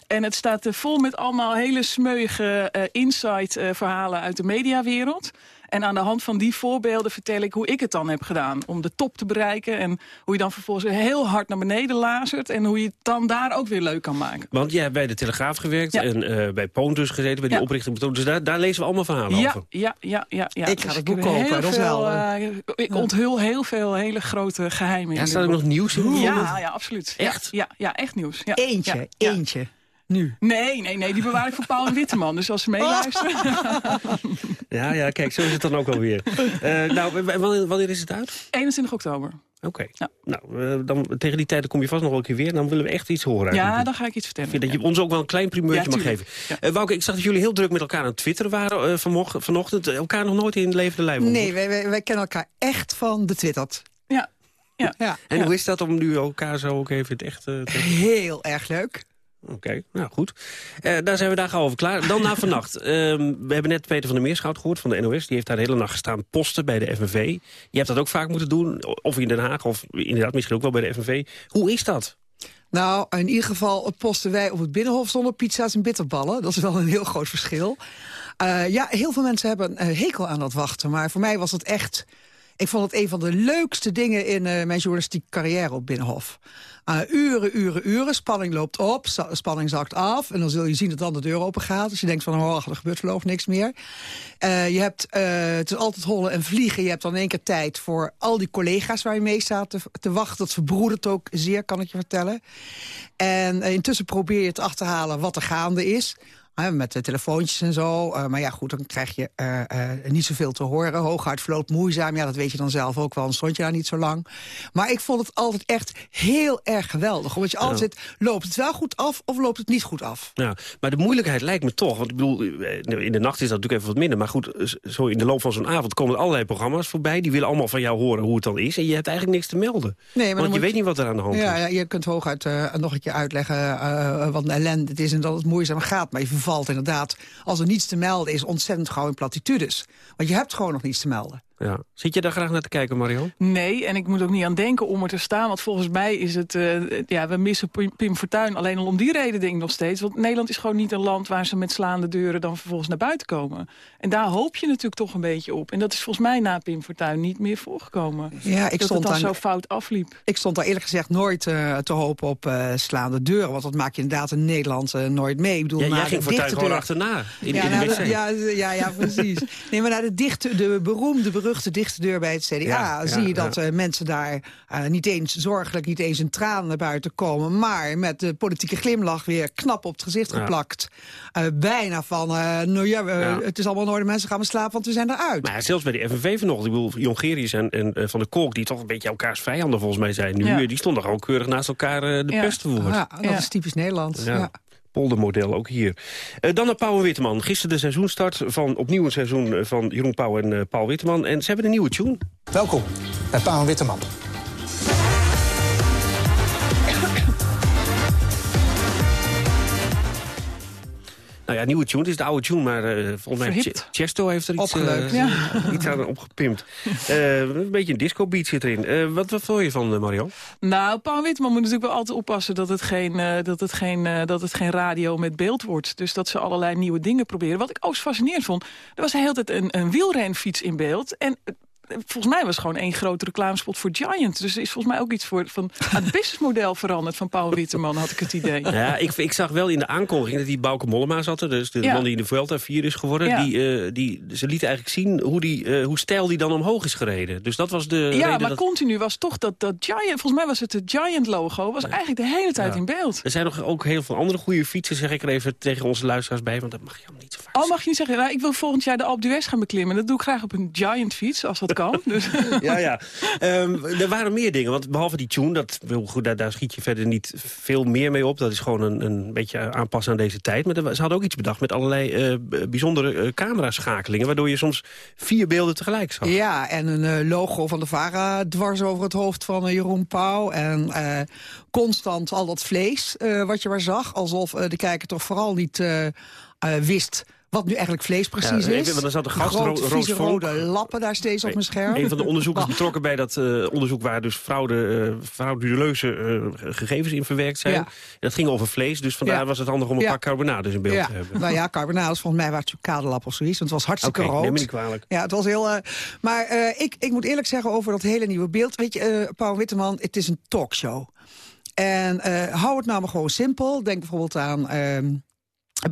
En het staat vol met allemaal hele smeuïge eh insight eh, verhalen uit de mediawereld. En aan de hand van die voorbeelden vertel ik hoe ik het dan heb gedaan. Om de top te bereiken. En hoe je dan vervolgens heel hard naar beneden lazert. En hoe je het dan daar ook weer leuk kan maken. Want jij hebt bij de Telegraaf gewerkt Ja. en eh, bij Pontus gezeten, bij die Ja. oprichting. Dus daar, daar lezen we allemaal verhalen Ja, over. ja, ja, ja, ja. Ik ga Dus het boek heb kopen, eh, ik onthul heel veel hele grote geheimen. Ja, in staat er nog boek. nieuws in? Ja, ja, absoluut. Ja, Echt? Ja, ja, echt nieuws. Ja, Eentje, ja, ja. eentje. Nu. Nee, nee, nee, die bewaar ik voor Paul en Witteman. Dus als ze meeluisteren... <laughs> Ja, ja, kijk, zo is het dan ook alweer. Eh nou, wanneer, wanneer is het uit? 21 oktober. Oké. Nou, eh, dan, tegen die tijd dan kom je vast nog wel een keer weer. Dan willen we echt iets horen. Ja, dan ga ik iets vertellen. Ik vind dat je ons ook wel een klein primeurtje Ja, mag geven. Eh Wouke, ik zag dat jullie heel druk met elkaar aan het twitteren waren vanochtend. Elkaar nog nooit in het levende lijf ontmoet. Nee, wij, wij, wij kennen elkaar echt van de twittert. Ja. Ja. ja. En hoe is dat om nu elkaar zo ook even het echt te... Heel erg leuk. Oké, nou goed. Eh, daar zijn we daar gauw over klaar. Dan na vannacht. <laughs> Ehm, we hebben net Peter van der Meerschout gehoord van de NOS. Die heeft daar de hele nacht gestaan posten bij de FNV. Je hebt dat ook vaak moeten doen. Of in Den Haag, of inderdaad misschien ook wel bij de FNV. Hoe is dat? Nou, in ieder geval posten wij op het Binnenhof zonder pizza's en bitterballen. Dat is wel een heel groot verschil. Eh, ja, heel veel mensen hebben een eh, hekel aan dat wachten. Maar voor mij was het echt... Ik vond het een van de leukste dingen in eh, mijn journalistieke carrière op Binnenhof. Eh, uren, uren, uren. Spanning loopt op, spanning zakt af. En dan zul je zien dat dan de deur open gaat. Dus je denkt van, oh, er gebeurt voorlopig niks meer. Eh, je hebt, eh, het is altijd hollen en vliegen. Je hebt dan in één keer tijd voor al die collega's waar je mee staat te, te wachten. Dat verbroedert ook zeer, kan ik je vertellen. En intussen probeer je het achterhalen wat er gaande is. Met de telefoontjes en zo. Eh, maar ja, goed, dan krijg je eh, eh, niet zoveel te horen. Hooguit vloot moeizaam. Ja, dat weet je dan zelf ook wel. Dan stond je daar niet zo lang. Maar ik vond het altijd echt heel erg geweldig. Omdat je altijd zit, loopt het wel goed af of loopt het niet goed af? Ja, maar de moeilijkheid lijkt me toch... want ik bedoel, in de nacht is dat natuurlijk even wat minder... maar goed, zo in de loop van zo'n avond komen er allerlei programma's voorbij... die willen allemaal van jou horen hoe het dan is... en je hebt eigenlijk niks te melden. Nee, maar want je weet niet wat er aan de hand Ja, is. ja, je kunt hooguit nog een keer uitleggen wat een ellende het is en dat het moeizaam gaat. Maar je vervalt inderdaad, als er niets te melden is, ontzettend gauw in platitudes. Want je hebt gewoon nog niets te melden. Ja. Zit je daar graag naar te kijken, Marion? Nee, en ik moet ook niet aan denken om er te staan. Want volgens mij is het... eh, ja, we missen Pim, Fortuyn alleen al om die reden denk ik nog steeds. Want Nederland is gewoon niet een land waar ze met slaande deuren... dan vervolgens naar buiten komen. En daar hoop je natuurlijk toch een beetje op. En dat is volgens mij na Pim Fortuyn niet meer voorgekomen. Ja, ik dat stond het dan aan- zo fout afliep. Ik stond daar eerlijk gezegd nooit eh, te hopen op eh, slaande deuren. Want dat maak je inderdaad in Nederland eh, nooit mee. Ik bedoel, Ja, jij de ging Fortuyn gewoon deur- achterna, in- ja, in de wc. ja, ja, ja, precies. <laughs> nee, maar naar de, dichte, de beroemde, beruchte dichte deur bij het CDA... Ja, zie ja, je dat ja. eh, mensen daar eh, niet eens zorgelijk... niet eens een traan naar buiten komen... maar met de politieke glimlach weer knap op het gezicht Ja. geplakt. Eh, bijna van, eh, nou ja, Ja. het is allemaal in orde, mensen gaan maar slapen... want we zijn eruit. Maar zelfs bij de FNV vanochtend, ik bedoel, Jongerius en, en Van der Kolk... die toch een beetje elkaars vijanden volgens mij zijn nu... Ja. die stonden gewoon keurig naast elkaar de Ja. pest te woord. Ja, dat is typisch Nederland. Ja. Poldermodel ook hier. Eh, dan naar Pauw en Witteman. Gisteren de seizoenstart van opnieuw een seizoen eh, van Jeroen Pauw en eh, Paul Witteman. En ze hebben een nieuwe tune. Welkom bij Pauw en Witteman. Nou ja, nieuwe tune. Het is de oude tune, maar eh, volgens mij... Ch- Chesto heeft er iets, Opgeleukt. Ja. iets aan opgepimpt. <laughs> Eh, een beetje een disco beat zit erin. Eh, wat, wat vond je van, Marion? Nou, Paul Witteman moet natuurlijk wel altijd oppassen... dat het, geen, eh, dat, het geen, eh, dat het geen radio met beeld wordt. Dus dat ze allerlei nieuwe dingen proberen. Wat ik ook fascinerend vond... er was de hele tijd een, een wielrenfiets in beeld... en Volgens mij was het gewoon één grote reclamespot voor Giant. Dus er is volgens mij ook iets voor van het <laughs> businessmodel veranderd van Paul Witteman, had ik het idee. Ja, ik, ik zag wel in de aankondiging dat die Bauke Mollema zat er. Dus de Ja. man die in de Vuelta 4 is geworden. Ja. Die, eh, die, ze liet eigenlijk zien hoe, die, eh, hoe stijl die dan omhoog is gereden. Dus dat was de ja, maar dat... continu was toch dat, dat Giant... Volgens mij was het het Giant-logo, was eigenlijk de hele tijd in beeld. Er zijn nog ook heel veel andere goede fietsen, zeg ik er even tegen onze luisteraars bij. Want dat mag je allemaal niet zo vaak Oh, mag je niet zeggen, nou, ik wil volgend jaar de Alpe d'Huez gaan beklimmen. Dat doe ik graag op een Giant-fiets, als dat kan. Dus, Ja, ja. Ehm, er waren meer dingen, want behalve die tune, dat, wil goed, daar, daar schiet je verder niet veel meer mee op. Dat is gewoon een, een beetje aanpassen aan deze tijd. Maar ze hadden ook iets bedacht met allerlei eh, bijzondere eh, cameraschakelingen... waardoor je soms vier beelden tegelijk zag. Ja, en een eh, logo van de VARA dwars over het hoofd van Jeroen Pauw. En eh, constant al dat vlees eh, wat je maar zag. Alsof de kijker toch vooral niet eh, eh, wist wat nu eigenlijk vlees precies Ja, is. want er zat een gast, Ro- vieze rode lappen daar steeds op mijn scherm. Een van de onderzoekers Bah. <laughs> betrokken bij dat eh, onderzoek... waar dus fraude, eh, frauduleuze eh, gegevens in verwerkt zijn. Ja. Dat ging over vlees, dus vandaar Ja. was het handig om een paar carbonades in beeld te hebben. Nou ja, carbonades, volgens mij waren het chocoladelappen of zoiets. Want het was hartstikke Oké, rood. neem me niet kwalijk. Ja, het was heel... maar ik, ik moet eerlijk zeggen over dat hele nieuwe beeld. Weet je, Paul Witteman, het is een talkshow. En hou het nou maar gewoon simpel. Denk bijvoorbeeld aan...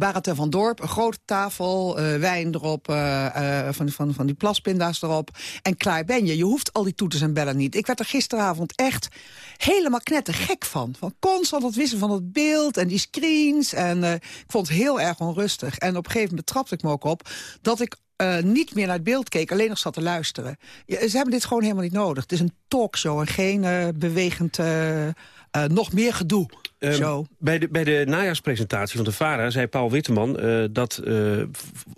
en van Dorp, een grote tafel, eh, wijn erop, eh, eh, van, van, van die plaspinda's erop. En klaar ben je. Je hoeft al die toeters en bellen niet. Ik werd er gisteravond echt helemaal knettergek van. Van constant het wissen van het beeld en die screens. En ik vond het heel erg onrustig. En op een gegeven moment trapte ik me ook op dat ik niet meer naar het beeld keek, alleen nog zat te luisteren. Ze hebben dit gewoon helemaal niet nodig. Het is een talkshow en geen eh, bewegend, eh, nog meer gedoe. Show. bij, de, bij de najaarspresentatie van de VARA zei Paul Witteman... eh, dat eh,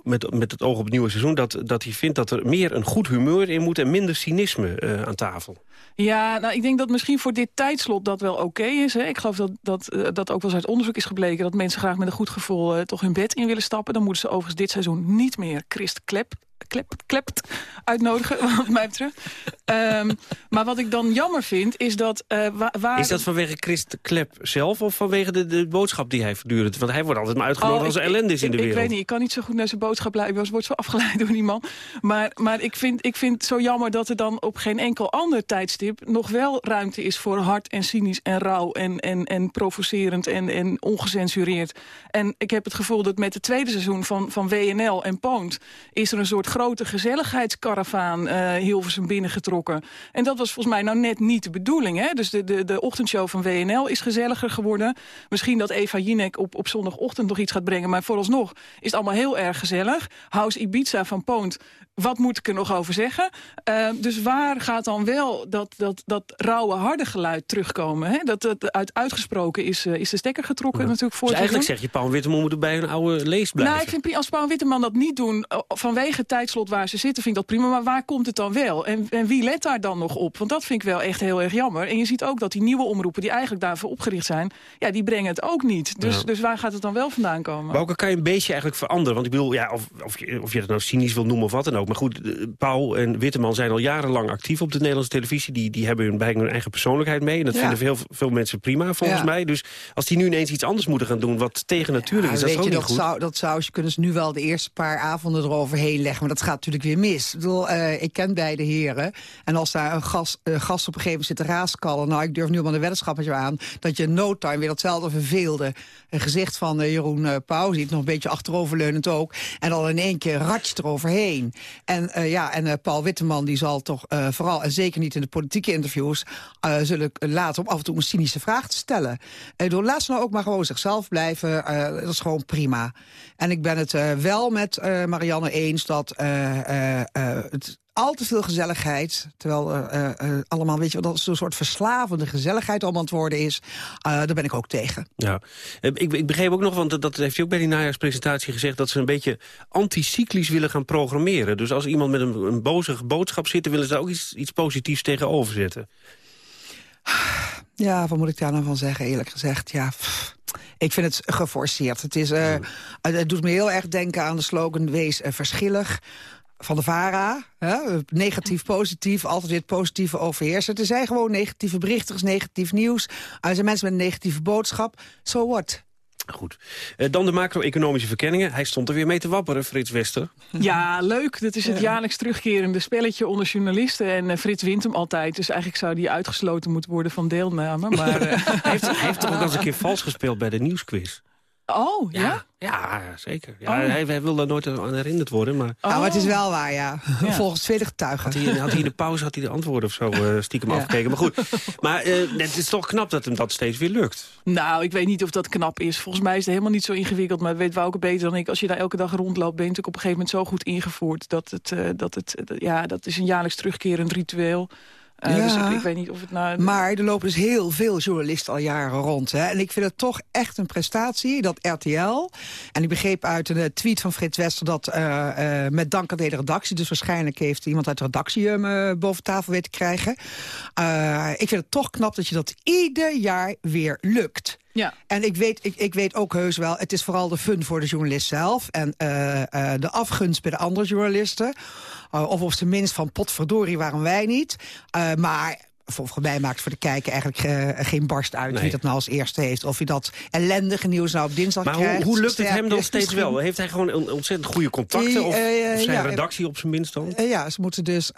met, met het oog op het nieuwe seizoen... Dat, dat hij vindt dat er meer een goed humeur in moet... en minder cynisme eh, aan tafel. Ja, nou, ik denk dat misschien voor dit tijdslot dat wel oké is. Hè. Ik geloof dat dat, dat ook wel eens uit onderzoek is gebleken... dat mensen graag met een goed gevoel toch hun bed in willen stappen. Dan moeten ze overigens dit seizoen niet meer Christ Klep, Klep, Klept uitnodigen, <laughs> wat mij betreft. Ehm, maar wat ik dan jammer vind, is dat... eh, wa- waar Is dat vanwege Christ Klep zelf of vanwege de, de boodschap die hij voortdurend... want hij wordt altijd maar uitgenodigd Oh, als er ellende is in de ik, wereld. Ik weet niet, ik kan niet zo goed naar zijn boodschap luisteren. Ik word zo afgeleid door die man. Maar, maar ik, vind, ik vind het zo jammer dat er dan op geen enkel ander tijdstip... nog wel ruimte is voor hard en cynisch en rauw... en, en, en provocerend en, en ongecensureerd. En ik heb het gevoel dat met het tweede seizoen van, van WNL en Poont... is er een soort grote gezelligheidskaravaan eh Hilversum binnengetrokken. En dat was volgens mij nou net niet de bedoeling. Hè? Dus de, de, de ochtendshow van WNL is gezelliger geworden. Misschien dat Eva Jinek op, op zondagochtend nog iets gaat brengen. Maar vooralsnog is het allemaal heel erg gezellig. House Ibiza van Poont, wat moet ik er nog over zeggen? Eh, dus waar gaat dan wel dat, dat, dat rauwe, harde geluid terugkomen? Hè? Dat, dat uit uitgesproken is, eh, is de stekker getrokken natuurlijk voor Dus eigenlijk zeg je, Paul Witteman moet bij een oude lees blijven. Nou, ik vind als Paul Witteman dat niet doen vanwege tijdslot waar ze zitten, vind ik dat prima. Maar waar komt het dan wel? En, en wie let daar dan nog op? Want dat vind ik wel echt heel erg jammer. En je ziet ook dat die nieuwe omroepen die eigenlijk daarvoor opgericht zijn, ja, die brengen het ook niet. Dus, Ja. dus waar gaat het dan wel vandaan komen? Bouke, kan je een beetje eigenlijk veranderen? Want ik bedoel, ja, of, of, je, of je het nou cynisch wil noemen of wat dan ook. Maar goed, eh, Paul en Witteman zijn al jarenlang actief op de Nederlandse televisie. Die, die hebben hun, hun eigen persoonlijkheid mee. En dat Ja. vinden veel, veel mensen prima, volgens Ja. mij. Dus als die nu ineens iets anders moeten gaan doen... wat tegen natuurlijk is, dat is ook je, niet dat, goed. Zou, dat sausje kunnen ze nu wel de eerste paar avonden eroverheen leggen. Maar dat gaat natuurlijk weer mis. Ik, bedoel, eh, ik ken beide heren. En als daar een gast, eh, gast op een gegeven moment zit te raaskallen... nou, ik durf nu wel een weddenschap met je aan... dat je in no time weer datzelfde verveelde gezicht van eh, Jeroen Pauw ziet. Nog een beetje achteroverleunend ook. En dan in één keer ratje eroverheen. En, ja, en Paul Witteman die zal toch vooral... en zeker niet in de politieke interviews... zullen laten om af en toe een cynische vraag te stellen. Door laat ze nou ook maar gewoon zichzelf blijven. dat is gewoon prima. En ik ben het wel met Marianne eens dat het al te veel gezelligheid. Terwijl eh, eh, allemaal, weet je, dat is een soort verslavende gezelligheid allemaal aan het worden is. Eh, daar ben ik ook tegen. Ja, Eh, ik, ik begreep ook nog, want dat- dat heeft hij ook bij die najaarspresentatie gezegd... dat ze een beetje anticyclisch willen gaan programmeren. Dus als iemand met een, een boze boodschap zit... willen ze daar ook iets, iets positiefs tegenover zetten. Ja, wat moet ik daar nou van zeggen, eerlijk gezegd? Ja, pff, ik vind het geforceerd. Het, is, uh, het doet me heel erg denken aan de slogan Wees uh, verschillig van de VARA. Hè? Negatief, positief, altijd weer het positieve overheersen. Er zijn gewoon negatieve berichten, er is negatief nieuws. Er zijn mensen met een negatieve boodschap. So what? Goed. Uh, dan de macro-economische verkenningen. Hij stond er weer mee te wapperen, Frits Wester. Ja, leuk. Dat is het jaarlijks terugkerende spelletje onder journalisten. En uh, Frits wint hem altijd. Dus eigenlijk zou die uitgesloten moeten worden van deelname. Maar, uh... <laughs> hij, heeft, hij heeft toch ook al eens een keer vals gespeeld bij de nieuwsquiz? Oh, ja? ja? Ja, zeker. Ja, oh. hij, hij, wil daar nooit aan herinnerd worden. Maar... Oh. Maar het is wel waar, ja. <laughs> ja. Volgens vele getuigen. Had hij, had hij in de pauze had hij de antwoorden of zo uh, <laughs> stiekem ja. afgekeken. Maar goed, maar uh, het is toch knap dat hem dat steeds weer lukt. Nou, ik weet niet of dat knap is. Volgens mij is het helemaal niet zo ingewikkeld. Maar weet Wouke beter dan ik. Als je daar elke dag rondloopt, ben je natuurlijk op een gegeven moment zo goed ingevoerd. Dat het, uh, dat het ja, dat is een jaarlijks terugkerend ritueel. Uh, ja, dus ik, ik, weet niet of het nou... Maar er lopen dus heel veel journalisten al jaren rond. Hè? En ik vind het toch echt een prestatie dat RTL... en ik begreep uit een tweet van Frits Wester... dat uh, uh, met dank aan de hele redactie... dus waarschijnlijk heeft iemand uit de redactie hem boven tafel weten te krijgen. ik vind het toch knap dat je dat ieder jaar weer lukt. Ja. En ik weet, ik, ik weet ook heus wel, het is vooral de fun voor de journalist zelf... en uh, uh, de afgunst bij de andere journalisten. Uh, of op zijn minst van potverdorie, waarom wij niet. maar volgens mij maakt voor de kijker eigenlijk uh, geen barst uit... Nee. wie dat nou als eerste heeft. Of je dat ellendige nieuws nou op dinsdag maar krijgt. hoe, hoe lukt het hem dan steeds misschien. wel? Heeft hij gewoon een ontzettend goede contacten? Die, of, eh, of zijn ja, redactie op zijn minst dan? Uh, ja, ze moeten dus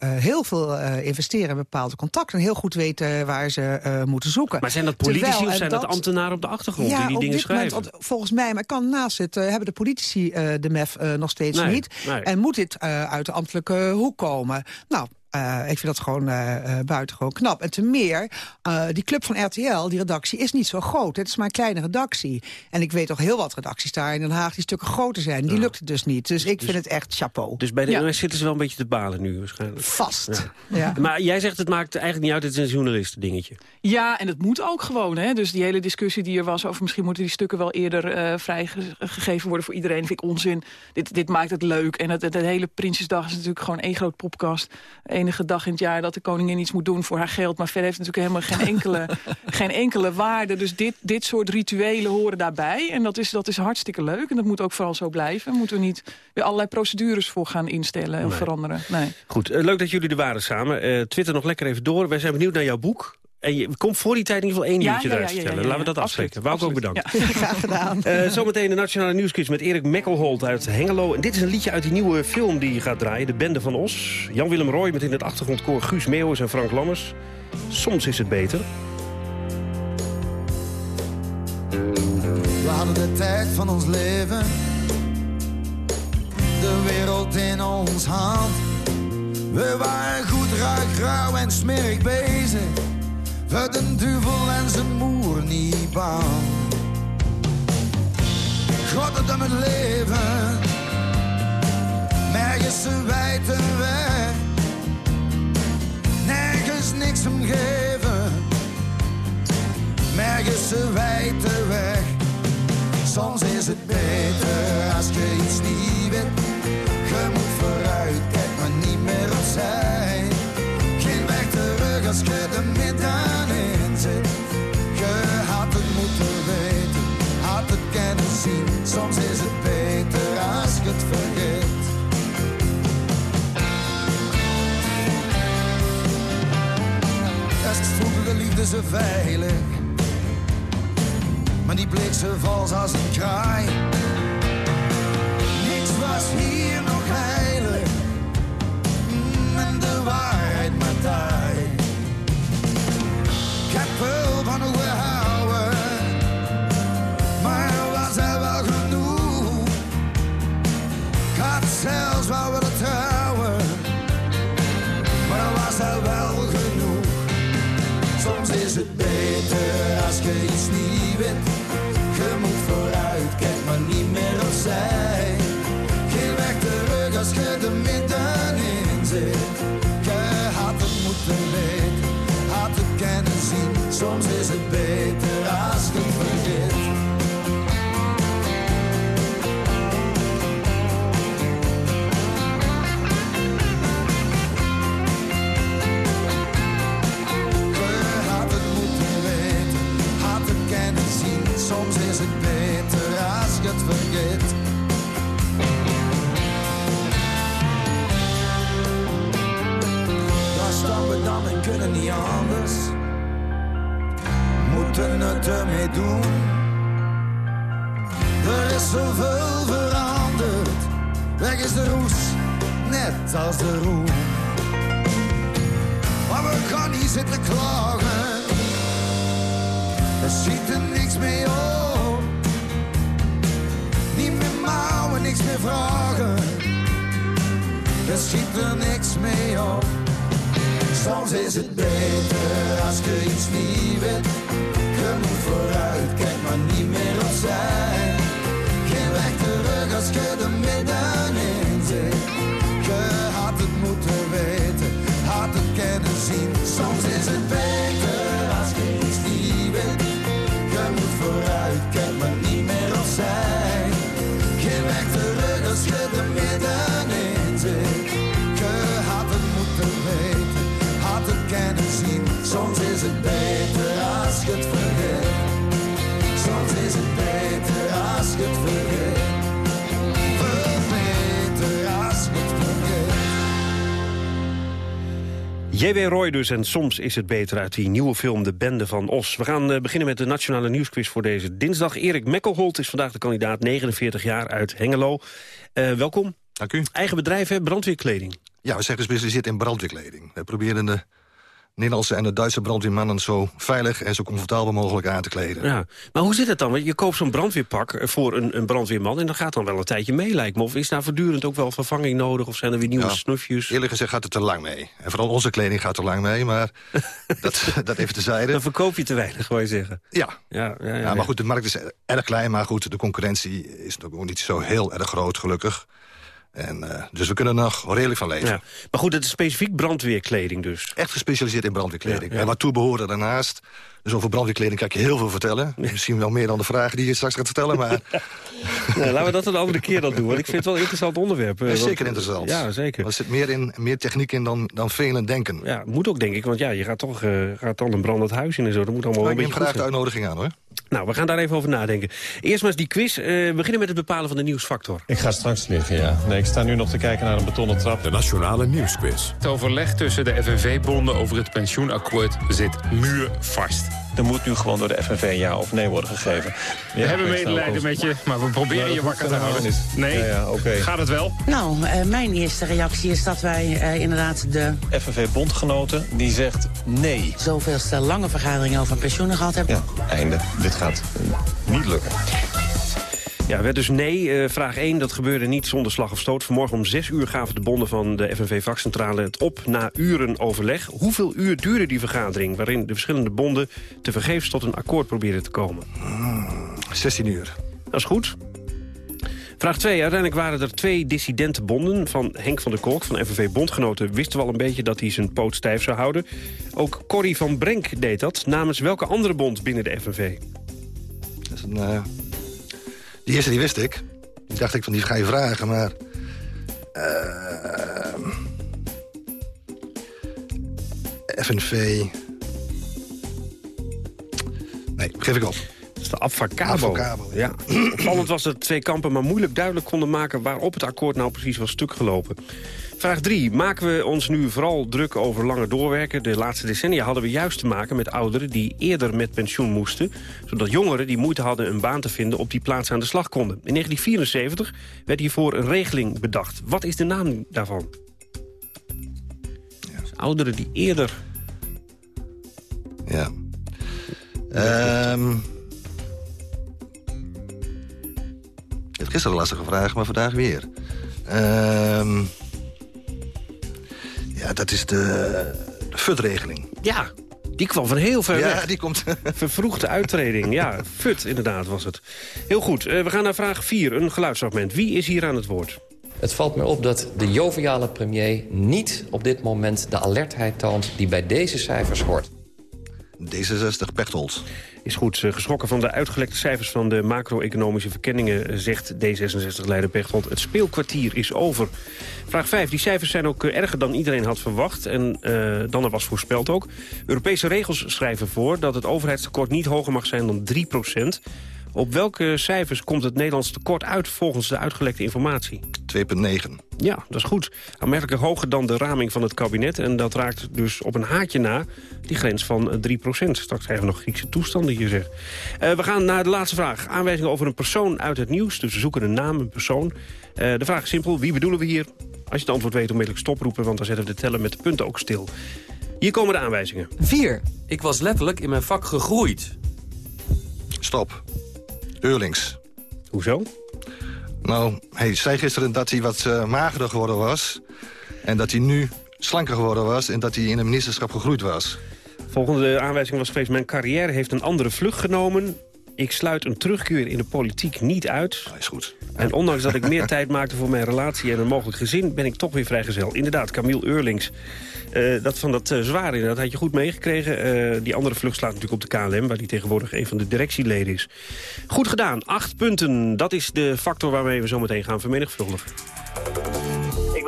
heel veel investeren in bepaalde contacten... en heel goed weten waar ze moeten zoeken. Maar zijn dat politici Terwijl, of zijn dat, ambtenaren op de achtergrond ja, die die dingen schrijven? Moment, volgens mij, maar ik kan naast het, hebben de politici de MEF nog steeds Nee, niet. nee. En moet dit uit de ambtelijke hoek komen? Nou, uh, ik vind dat gewoon uh, uh, buitengewoon knap. En ten meer, die club van RTL, die redactie, is niet zo groot. Het is maar een kleine redactie. En ik weet toch heel wat redacties daar in Den Haag die stukken groter zijn. Die Ja. lukt het dus niet. Dus ik vind het echt chapeau. Dus bij de Ja. NOS zitten ze wel een beetje te balen nu waarschijnlijk. Vast. Ja. Ja. <laughs> Maar jij zegt het maakt eigenlijk niet uit, het is een journalistendingetje. Ja, en het moet ook gewoon. Hè? Dus die hele discussie die er was over misschien moeten die stukken wel eerder uh, vrijgegeven worden voor iedereen, vind ik onzin. Dit, dit maakt het leuk. En het, het, het hele Prinsjesdag is natuurlijk gewoon één groot podcast. Enige dag in het jaar dat de koningin iets moet doen voor haar geld. Maar verder heeft het natuurlijk helemaal geen enkele, <laughs> geen enkele waarde. Dus dit, dit soort rituelen horen daarbij. En dat is, dat is hartstikke leuk. En dat moet ook vooral zo blijven. Moeten we niet weer allerlei procedures voor gaan instellen of Nee. veranderen. Nee. Goed, eh, leuk dat jullie er waren samen. Eh, Twitter nog lekker even door. Wij zijn benieuwd naar jouw boek. En je komt voor die tijd in ieder geval één Ja, nieuwtje ja, eruit ja, ja, vertellen. ja, ja, Laten we dat afspreken. Wou ik ook bedankt. <laughs> Graag gedaan. Eh, zometeen de Nationale Nieuwsquiz met Erik Mekkelholt uit Hengelo. En dit is een liedje uit die nieuwe film die gaat draaien. De Bende van Os. Jan-Willem Roy met in het achtergrondkoor Guus Meeuwis en Frank Lammers. Soms is het beter. We hadden de tijd van ons leven. De wereld in ons hand. We waren goed, ruik, rauw en smerig bezig. Voor de duivel en zijn moer niet bang. God om het leven. Nergens een wijte weg. Nergens niks om geven. Nergens een wijte weg. Soms is het beter als je iets niet weet. Je moet vooruit, kijk maar niet meer opzij. Als je er middenin zit. Je had het moeten weten, had het kunnen zien. Soms is het beter als je het vergeet. Eerst de liefde zo veilig maar die bleek zo vals als een kraai. Niks was hier nog heilig, mm, en de waarheid maar taai. Zoveel veranderd. Weg is de roes, net als de roem. Maar we gaan niet zitten klagen. Er ziet er niks mee op. Niet meer mouwen, niks meer vragen. Er schiet er niks mee op. Soms is het beter als je iets niet weet. Je moet vooruit, kijk maar niet meer opzij. Als je er middenin zit. Je had het moeten weten, had het kunnen zien. Soms is het beter J.W. Roy dus en soms is het beter uit die nieuwe film De Bende van Os. We gaan uh, beginnen met de Nationale Nieuwsquiz voor deze dinsdag. Erik Mekkelholt is vandaag de kandidaat, 49 jaar uit Hengelo. Uh, welkom. Dank u. Eigen bedrijf, hè? brandweerkleding. Ja, we zijn gespecialiseerd in brandweerkleding. We proberen de Nederlandse en de Duitse brandweermannen zo veilig en zo comfortabel mogelijk aan te kleden. Ja, maar hoe zit het dan? Want je koopt zo'n brandweerpak voor een, een, brandweerman... en dat gaat dan wel een tijdje mee, lijkt me. Of is daar voortdurend ook wel vervanging nodig? Of zijn er weer nieuwe ja, snufjes? Eerlijk gezegd gaat het te lang mee. En vooral onze kleding gaat te lang mee, maar <laughs> dat, dat even tezijde. Dan verkoop je te weinig, wil je zeggen. Ja. Ja, ja, ja, maar goed, de markt is erg klein. Maar goed, de concurrentie is ook niet zo heel erg groot, gelukkig. En, uh, dus we kunnen er nog redelijk van leven. Ja. Maar goed, het is specifiek brandweerkleding dus. Echt gespecialiseerd in brandweerkleding. Ja, ja. En wat toebehoren daarnaast. Dus over brandweerkleding kan ik je heel veel vertellen. Misschien wel meer dan de vragen die je straks gaat vertellen. Maar... <laughs> nou, laten we dat een andere keer dan doen. Want ik vind het wel een interessant onderwerp. Ja, zeker interessant. Ja, zeker. Er zit meer, in, meer techniek in dan, dan velen denken. Ja, moet ook denk ik. Want ja, je gaat toch uh, gaat dan een brandend huis in en zo. Dat moet allemaal maar wel een beetje graag de uitnodiging aan hoor. Nou, we gaan daar even over nadenken. Eerst maar eens die quiz. Uh, we beginnen met het bepalen van de nieuwsfactor. Ik ga straks liggen, ja. Nee, ik sta nu nog te kijken naar een betonnen trap. De Nationale Nieuwsquiz. Het overleg tussen de FNV-bonden over het pensioenakkoord zit muurvast. Er moet nu gewoon door de FNV ja of nee worden gegeven. We ja, hebben medelijden met je, maar we proberen nou, je wakker te houden. Nee, ja, ja, okay. gaat het wel? Nou, uh, mijn eerste reactie is dat wij uh, inderdaad de... FNV-bondgenoten, die zegt nee. Zoveelste lange vergaderingen over pensioenen gehad hebben. Ja, einde. Dit gaat uh, niet lukken. Ja, werd dus nee. Uh, vraag 1, dat gebeurde niet zonder slag of stoot. Vanmorgen om 6 uur gaven de bonden van de FNV-vakcentrale het op na uren overleg. Hoeveel uur duurde die vergadering... waarin de verschillende bonden tevergeefs tot een akkoord probeerden te komen? 16 uur. Dat is goed. Vraag 2. Uiteindelijk waren er twee dissidente bonden van Henk van der Kolk van FNV Bondgenoten wisten wel een beetje dat hij zijn poot stijf zou houden. Ook Corrie van Brenk deed dat. Namens welke andere bond binnen de FNV? Dat is een... Uh... Die eerste die wist ik. Die dacht ik van die ga je vragen, maar... Uh, FNV... Nee, geef ik op. Dat is de Abfacabo. ja. Opvallend was dat twee kampen maar moeilijk duidelijk konden maken... waarop het akkoord nou precies was stuk gelopen. Vraag 3. Maken we ons nu vooral druk over langer doorwerken? De laatste decennia hadden we juist te maken met ouderen die eerder met pensioen moesten. Zodat jongeren die moeite hadden een baan te vinden op die plaats aan de slag konden. In 1974 werd hiervoor een regeling bedacht. Wat is de naam daarvan? Ja. Dus ouderen die eerder... Ja. Um... Ik heb gisteren een lastige vraag, maar vandaag weer. Um... Ja, dat is de, de FUT-regeling. Ja, die kwam van heel ver ja, weg. die komt... <laughs> Vervroegde uittreding, ja. FUT inderdaad was het. Heel goed, uh, we gaan naar vraag 4, een geluidsfragment. Wie is hier aan het woord? Het valt me op dat de joviale premier niet op dit moment de alertheid toont... die bij deze cijfers hoort. D66 Pechtold. Is goed, uh, geschrokken van de uitgelekte cijfers van de macro-economische verkenningen... zegt D66-leider Pechtold, het speelkwartier is over. Vraag 5. Die cijfers zijn ook uh, erger dan iedereen had verwacht. En dan er was voorspeld ook. Europese regels schrijven voor dat het overheidstekort niet hoger mag zijn dan 3 Op welke cijfers komt het Nederlands tekort uit volgens de uitgelekte informatie? 2,9. Ja, dat is goed. Aanmerkelijk hoger dan de raming van het kabinet. En dat raakt dus op een haatje na die grens van 3% Straks krijgen we nog Griekse toestanden hier zeg. Uh, we gaan naar de laatste vraag. Aanwijzingen over een persoon uit het nieuws. Dus we zoeken een naam, een persoon. Uh, de vraag is simpel. Wie bedoelen we hier? Als je het antwoord weet, onmiddellijk stoproepen... want dan zetten we de tellen met de punten ook stil. Hier komen de aanwijzingen. 4. Ik was letterlijk in mijn vak gegroeid. Stop. Eurlings. Hoezo? Nou, hij zei gisteren dat hij wat uh, magerder geworden was. En dat hij nu slanker geworden was. En dat hij in de ministerschap gegroeid was. Volgende aanwijzing was geweest... mijn carrière heeft een andere vlucht genomen. Ik sluit een terugkeer in de politiek niet uit. Dat is goed. En ondanks dat ik meer <laughs> tijd maakte voor mijn relatie en een mogelijk gezin... ben ik toch weer vrijgezel. Inderdaad, Camille Eurlings. Uh, dat van dat uh, zware inderdaad had je goed meegekregen. Uh, die andere vlucht slaat natuurlijk op de KLM... waar die tegenwoordig een van de directieleden is. Goed gedaan, acht punten. Dat is de factor waarmee we zo meteen gaan vermenigvuldigen.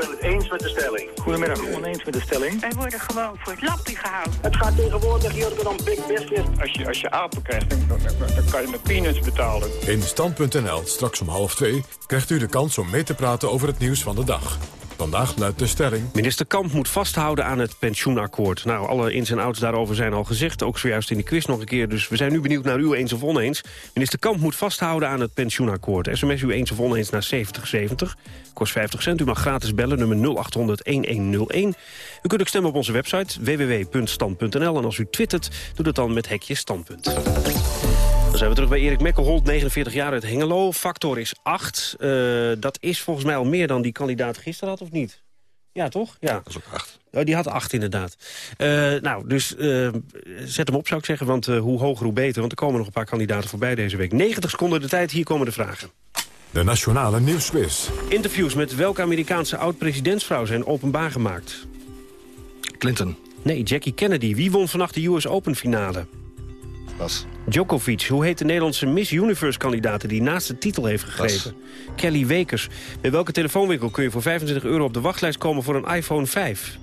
Ik ben het eens met de stelling. Goedemiddag, oneens met de stelling. Wij worden gewoon voor het lappie gehouden. Het gaat tegenwoordig hier dan big business. Als je, als je apen krijgt, dan, dan, dan kan je met peanuts betalen. In Stand.nl, straks om half twee, krijgt u de kans om mee te praten over het nieuws van de dag. Vandaag luidt de stelling... Minister Kamp moet vasthouden aan het pensioenakkoord. Nou, alle ins en outs daarover zijn al gezegd. Ook zojuist in de quiz nog een keer. Dus we zijn nu benieuwd naar u eens of oneens. Minister Kamp moet vasthouden aan het pensioenakkoord. SMS u eens of oneens naar 7070. Kost 50 cent. U mag gratis bellen, nummer 0800-1101. U kunt ook stemmen op onze website www.stand.nl. En als u twittert, doe dat dan met hekje standpunt. Zijn we terug bij Erik Mekkelholt, 49 jaar uit Hengelo. Factor is 8. Uh, dat is volgens mij al meer dan die kandidaat gisteren had, of niet? Ja, toch? Ja. Dat is ook 8. Oh, die had 8 inderdaad. Uh, nou, dus uh, zet hem op zou ik zeggen, want hoe hoger hoe beter. Want er komen nog een paar kandidaten voorbij deze week. 90 seconden de tijd, hier komen de vragen. De Nationale Nieuwsquiz. Interviews met welke Amerikaanse oud-presidentsvrouw zijn openbaar gemaakt? Clinton. Nee, Jackie Kennedy. Wie won vannacht de US Open finale? Pas. Djokovic. Hoe heet de Nederlandse Miss Universe-kandidaat die naast de titel heeft gegeven? Kelly Wekers. Bij welke telefoonwinkel kun je voor 25 euro op de wachtlijst komen voor een iPhone 5?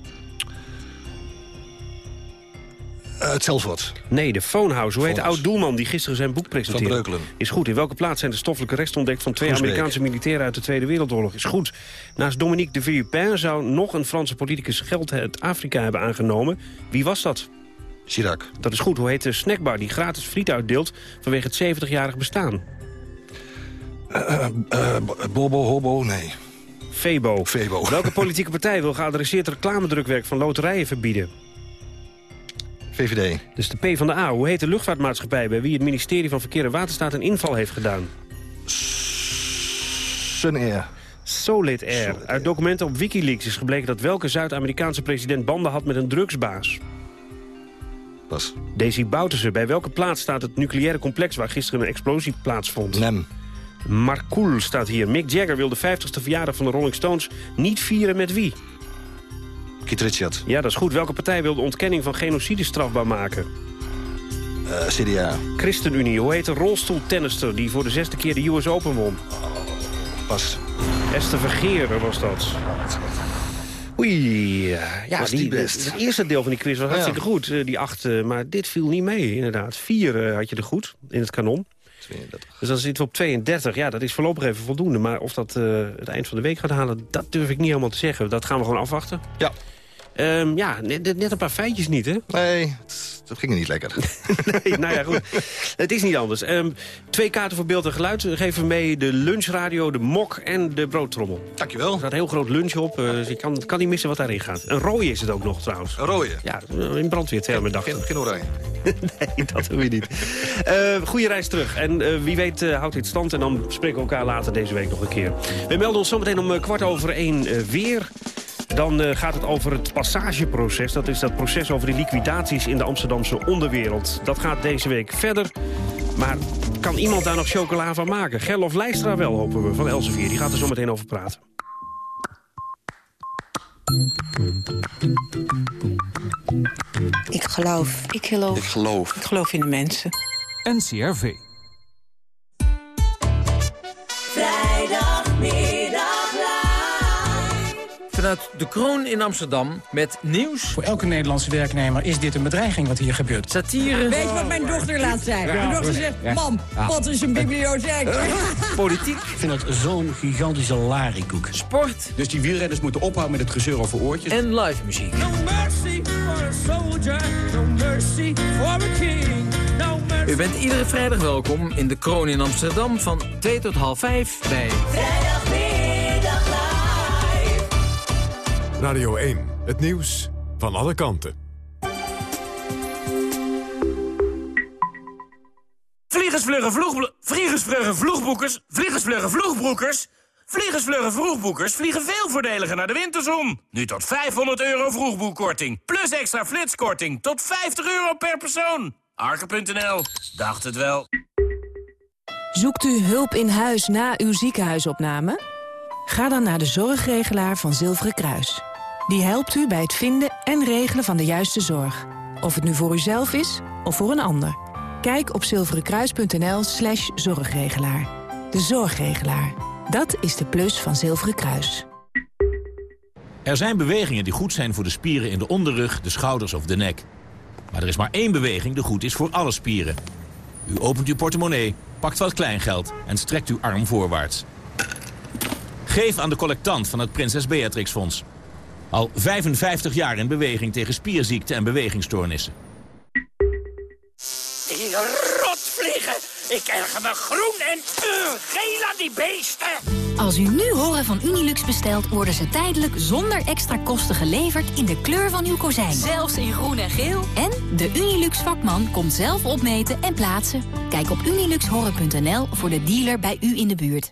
Uh, het Zelfwoord. Nee, de Phonehouse. Hoe heet de oud-doelman die gisteren zijn boek presenteerde? Van Breukelen. Is goed. In welke plaats zijn de stoffelijke resten ontdekt... van twee Groesbeek. Amerikaanse militairen uit de Tweede Wereldoorlog? Is goed. Naast Dominique de Villepin zou nog een Franse politicus geld uit Afrika hebben aangenomen. Wie was dat? Chirac. Dat is goed. Hoe heet de snackbar die gratis friet uitdeelt... vanwege het 70-jarig bestaan? Uh, uh, Bobo, Hobo, nee. Febo. Febo. <laughs> Welke politieke partij wil geadresseerd reclamedrukwerk van loterijen verbieden? VVD. Dus de P van de A. Hoe heet de luchtvaartmaatschappij... bij wie het ministerie van Verkeer en Waterstaat een inval heeft gedaan? Sun Air. Solid Air. Uit documenten op Wikileaks is gebleken dat welke Zuid-Amerikaanse president banden had met een drugsbaas. Pas. Daisy Bouterse. Bij welke plaats staat het nucleaire complex waar gisteren een explosie plaatsvond? Nem. Marcoul staat hier. Mick Jagger wil de 50ste verjaardag van de Rolling Stones niet vieren met wie? Keith Richards. Ja, dat is goed. Welke partij wil de ontkenning van genocide strafbaar maken? Uh, CDA. ChristenUnie. Hoe heet de rolstoeltennister die voor de zesde keer de US Open won? Pas. Esther Vergeer was dat. Oei, ja, Was die best. Het eerste deel van die quiz was hartstikke Ja. goed, eh, die acht. eh, Maar dit viel niet mee, inderdaad. Vier eh, had je er goed, in het kanon. 32. Dus dan zitten we op 32. Ja, dat is voorlopig even voldoende. Maar of dat het eind van de week gaat halen, dat durf ik niet helemaal te zeggen. Dat gaan we gewoon afwachten. Ja. Ehm, ja, net, net een paar feitjes niet, hè? Nee, het- dat ging niet lekker. <laughs> Nee, nou ja, goed. Het is niet anders. Ehm, twee kaarten voor beeld en geluid. Geven mee de lunchradio, de mok en de broodtrommel. Dankjewel. Er staat een heel groot lunch op. eh, dus je kan, kan niet missen wat daarin gaat. Een rode is het ook nog, trouwens. Een rode. Ja, in brandweertermen dacht ik. Geen, geen oranje. <laughs> Nee, dat doen we niet. Eh goede reis terug. En eh, wie weet eh, houdt dit stand. En dan spreken we elkaar later deze week nog een keer. We melden ons zometeen om eh, kwart over één eh, weer. Dan eh, gaat het over het passageproces. Dat is dat proces over de liquidaties in de Amsterdamse onderwereld. Dat gaat deze week verder. Maar kan iemand daar nog chocola van maken? Gerlof Leistra wel, hopen we, van Elsevier. Die gaat er zo meteen over praten. Ik geloof. Ik geloof. Ik geloof. Ik geloof in de mensen. NCRV. Vrijdagmiddag Vanuit de Kroon in Amsterdam met nieuws. Voor elke Nederlandse werknemer is dit een bedreiging wat hier gebeurt. Satire. Weet je wat mijn dochter laat zei? Ja. Mijn dochter zegt, Ja. mam, Ja. wat is een bibliotheek? Politiek. Ik vind het zo'n gigantische larikoek. Sport. Dus die wielrenners moeten ophouden met het gezeur over oortjes. En live muziek. No mercy for a soldier, no mercy for a king, no mercy. U bent iedere vrijdag welkom in de Kroon in Amsterdam van 2 tot half 5 bij Vrijdagmiddag Radio 1, het nieuws van alle kanten. Vliegersvluggen vloeg... Vliegersvluggen vloegboekers... Vliegersvluggen vloegbroekers... Vliegersvluggen vroegbroekers vliegen veel voordeliger naar de winterzon. Nu tot 500 euro vroegboekkorting. Plus extra flitskorting tot 50 euro per persoon. Arke.nl. Dacht het wel. Zoekt u hulp in huis na uw ziekenhuisopname? Ga dan naar de zorgregelaar van Zilveren Kruis. Die helpt u bij het vinden en regelen van de juiste zorg. Of het nu voor uzelf is of voor een ander. Kijk op zilverenkruis.nl slash zorgregelaar. De zorgregelaar. Dat is de plus van Zilveren Kruis. Er zijn bewegingen die goed zijn voor de spieren in de onderrug, de schouders of de nek. Maar er is maar één beweging die goed is voor alle spieren. U opent uw portemonnee, pakt wat kleingeld en strekt uw arm voorwaarts. Geef aan de collectant van het Prinses Beatrix Fonds. Al 55 jaar in beweging tegen spierziekten en bewegingsstoornissen. Die rotvliegen! Ik erger me groen en uh, geel aan die beesten! Als u nu horen van Unilux bestelt, worden ze tijdelijk zonder extra kosten geleverd in de kleur van uw kozijn. Zelfs in groen en geel. En de Unilux vakman komt zelf opmeten en plaatsen. Kijk op uniluxhorren.nl voor de dealer bij u in de buurt.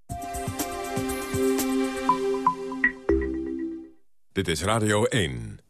Dit is Radio 1.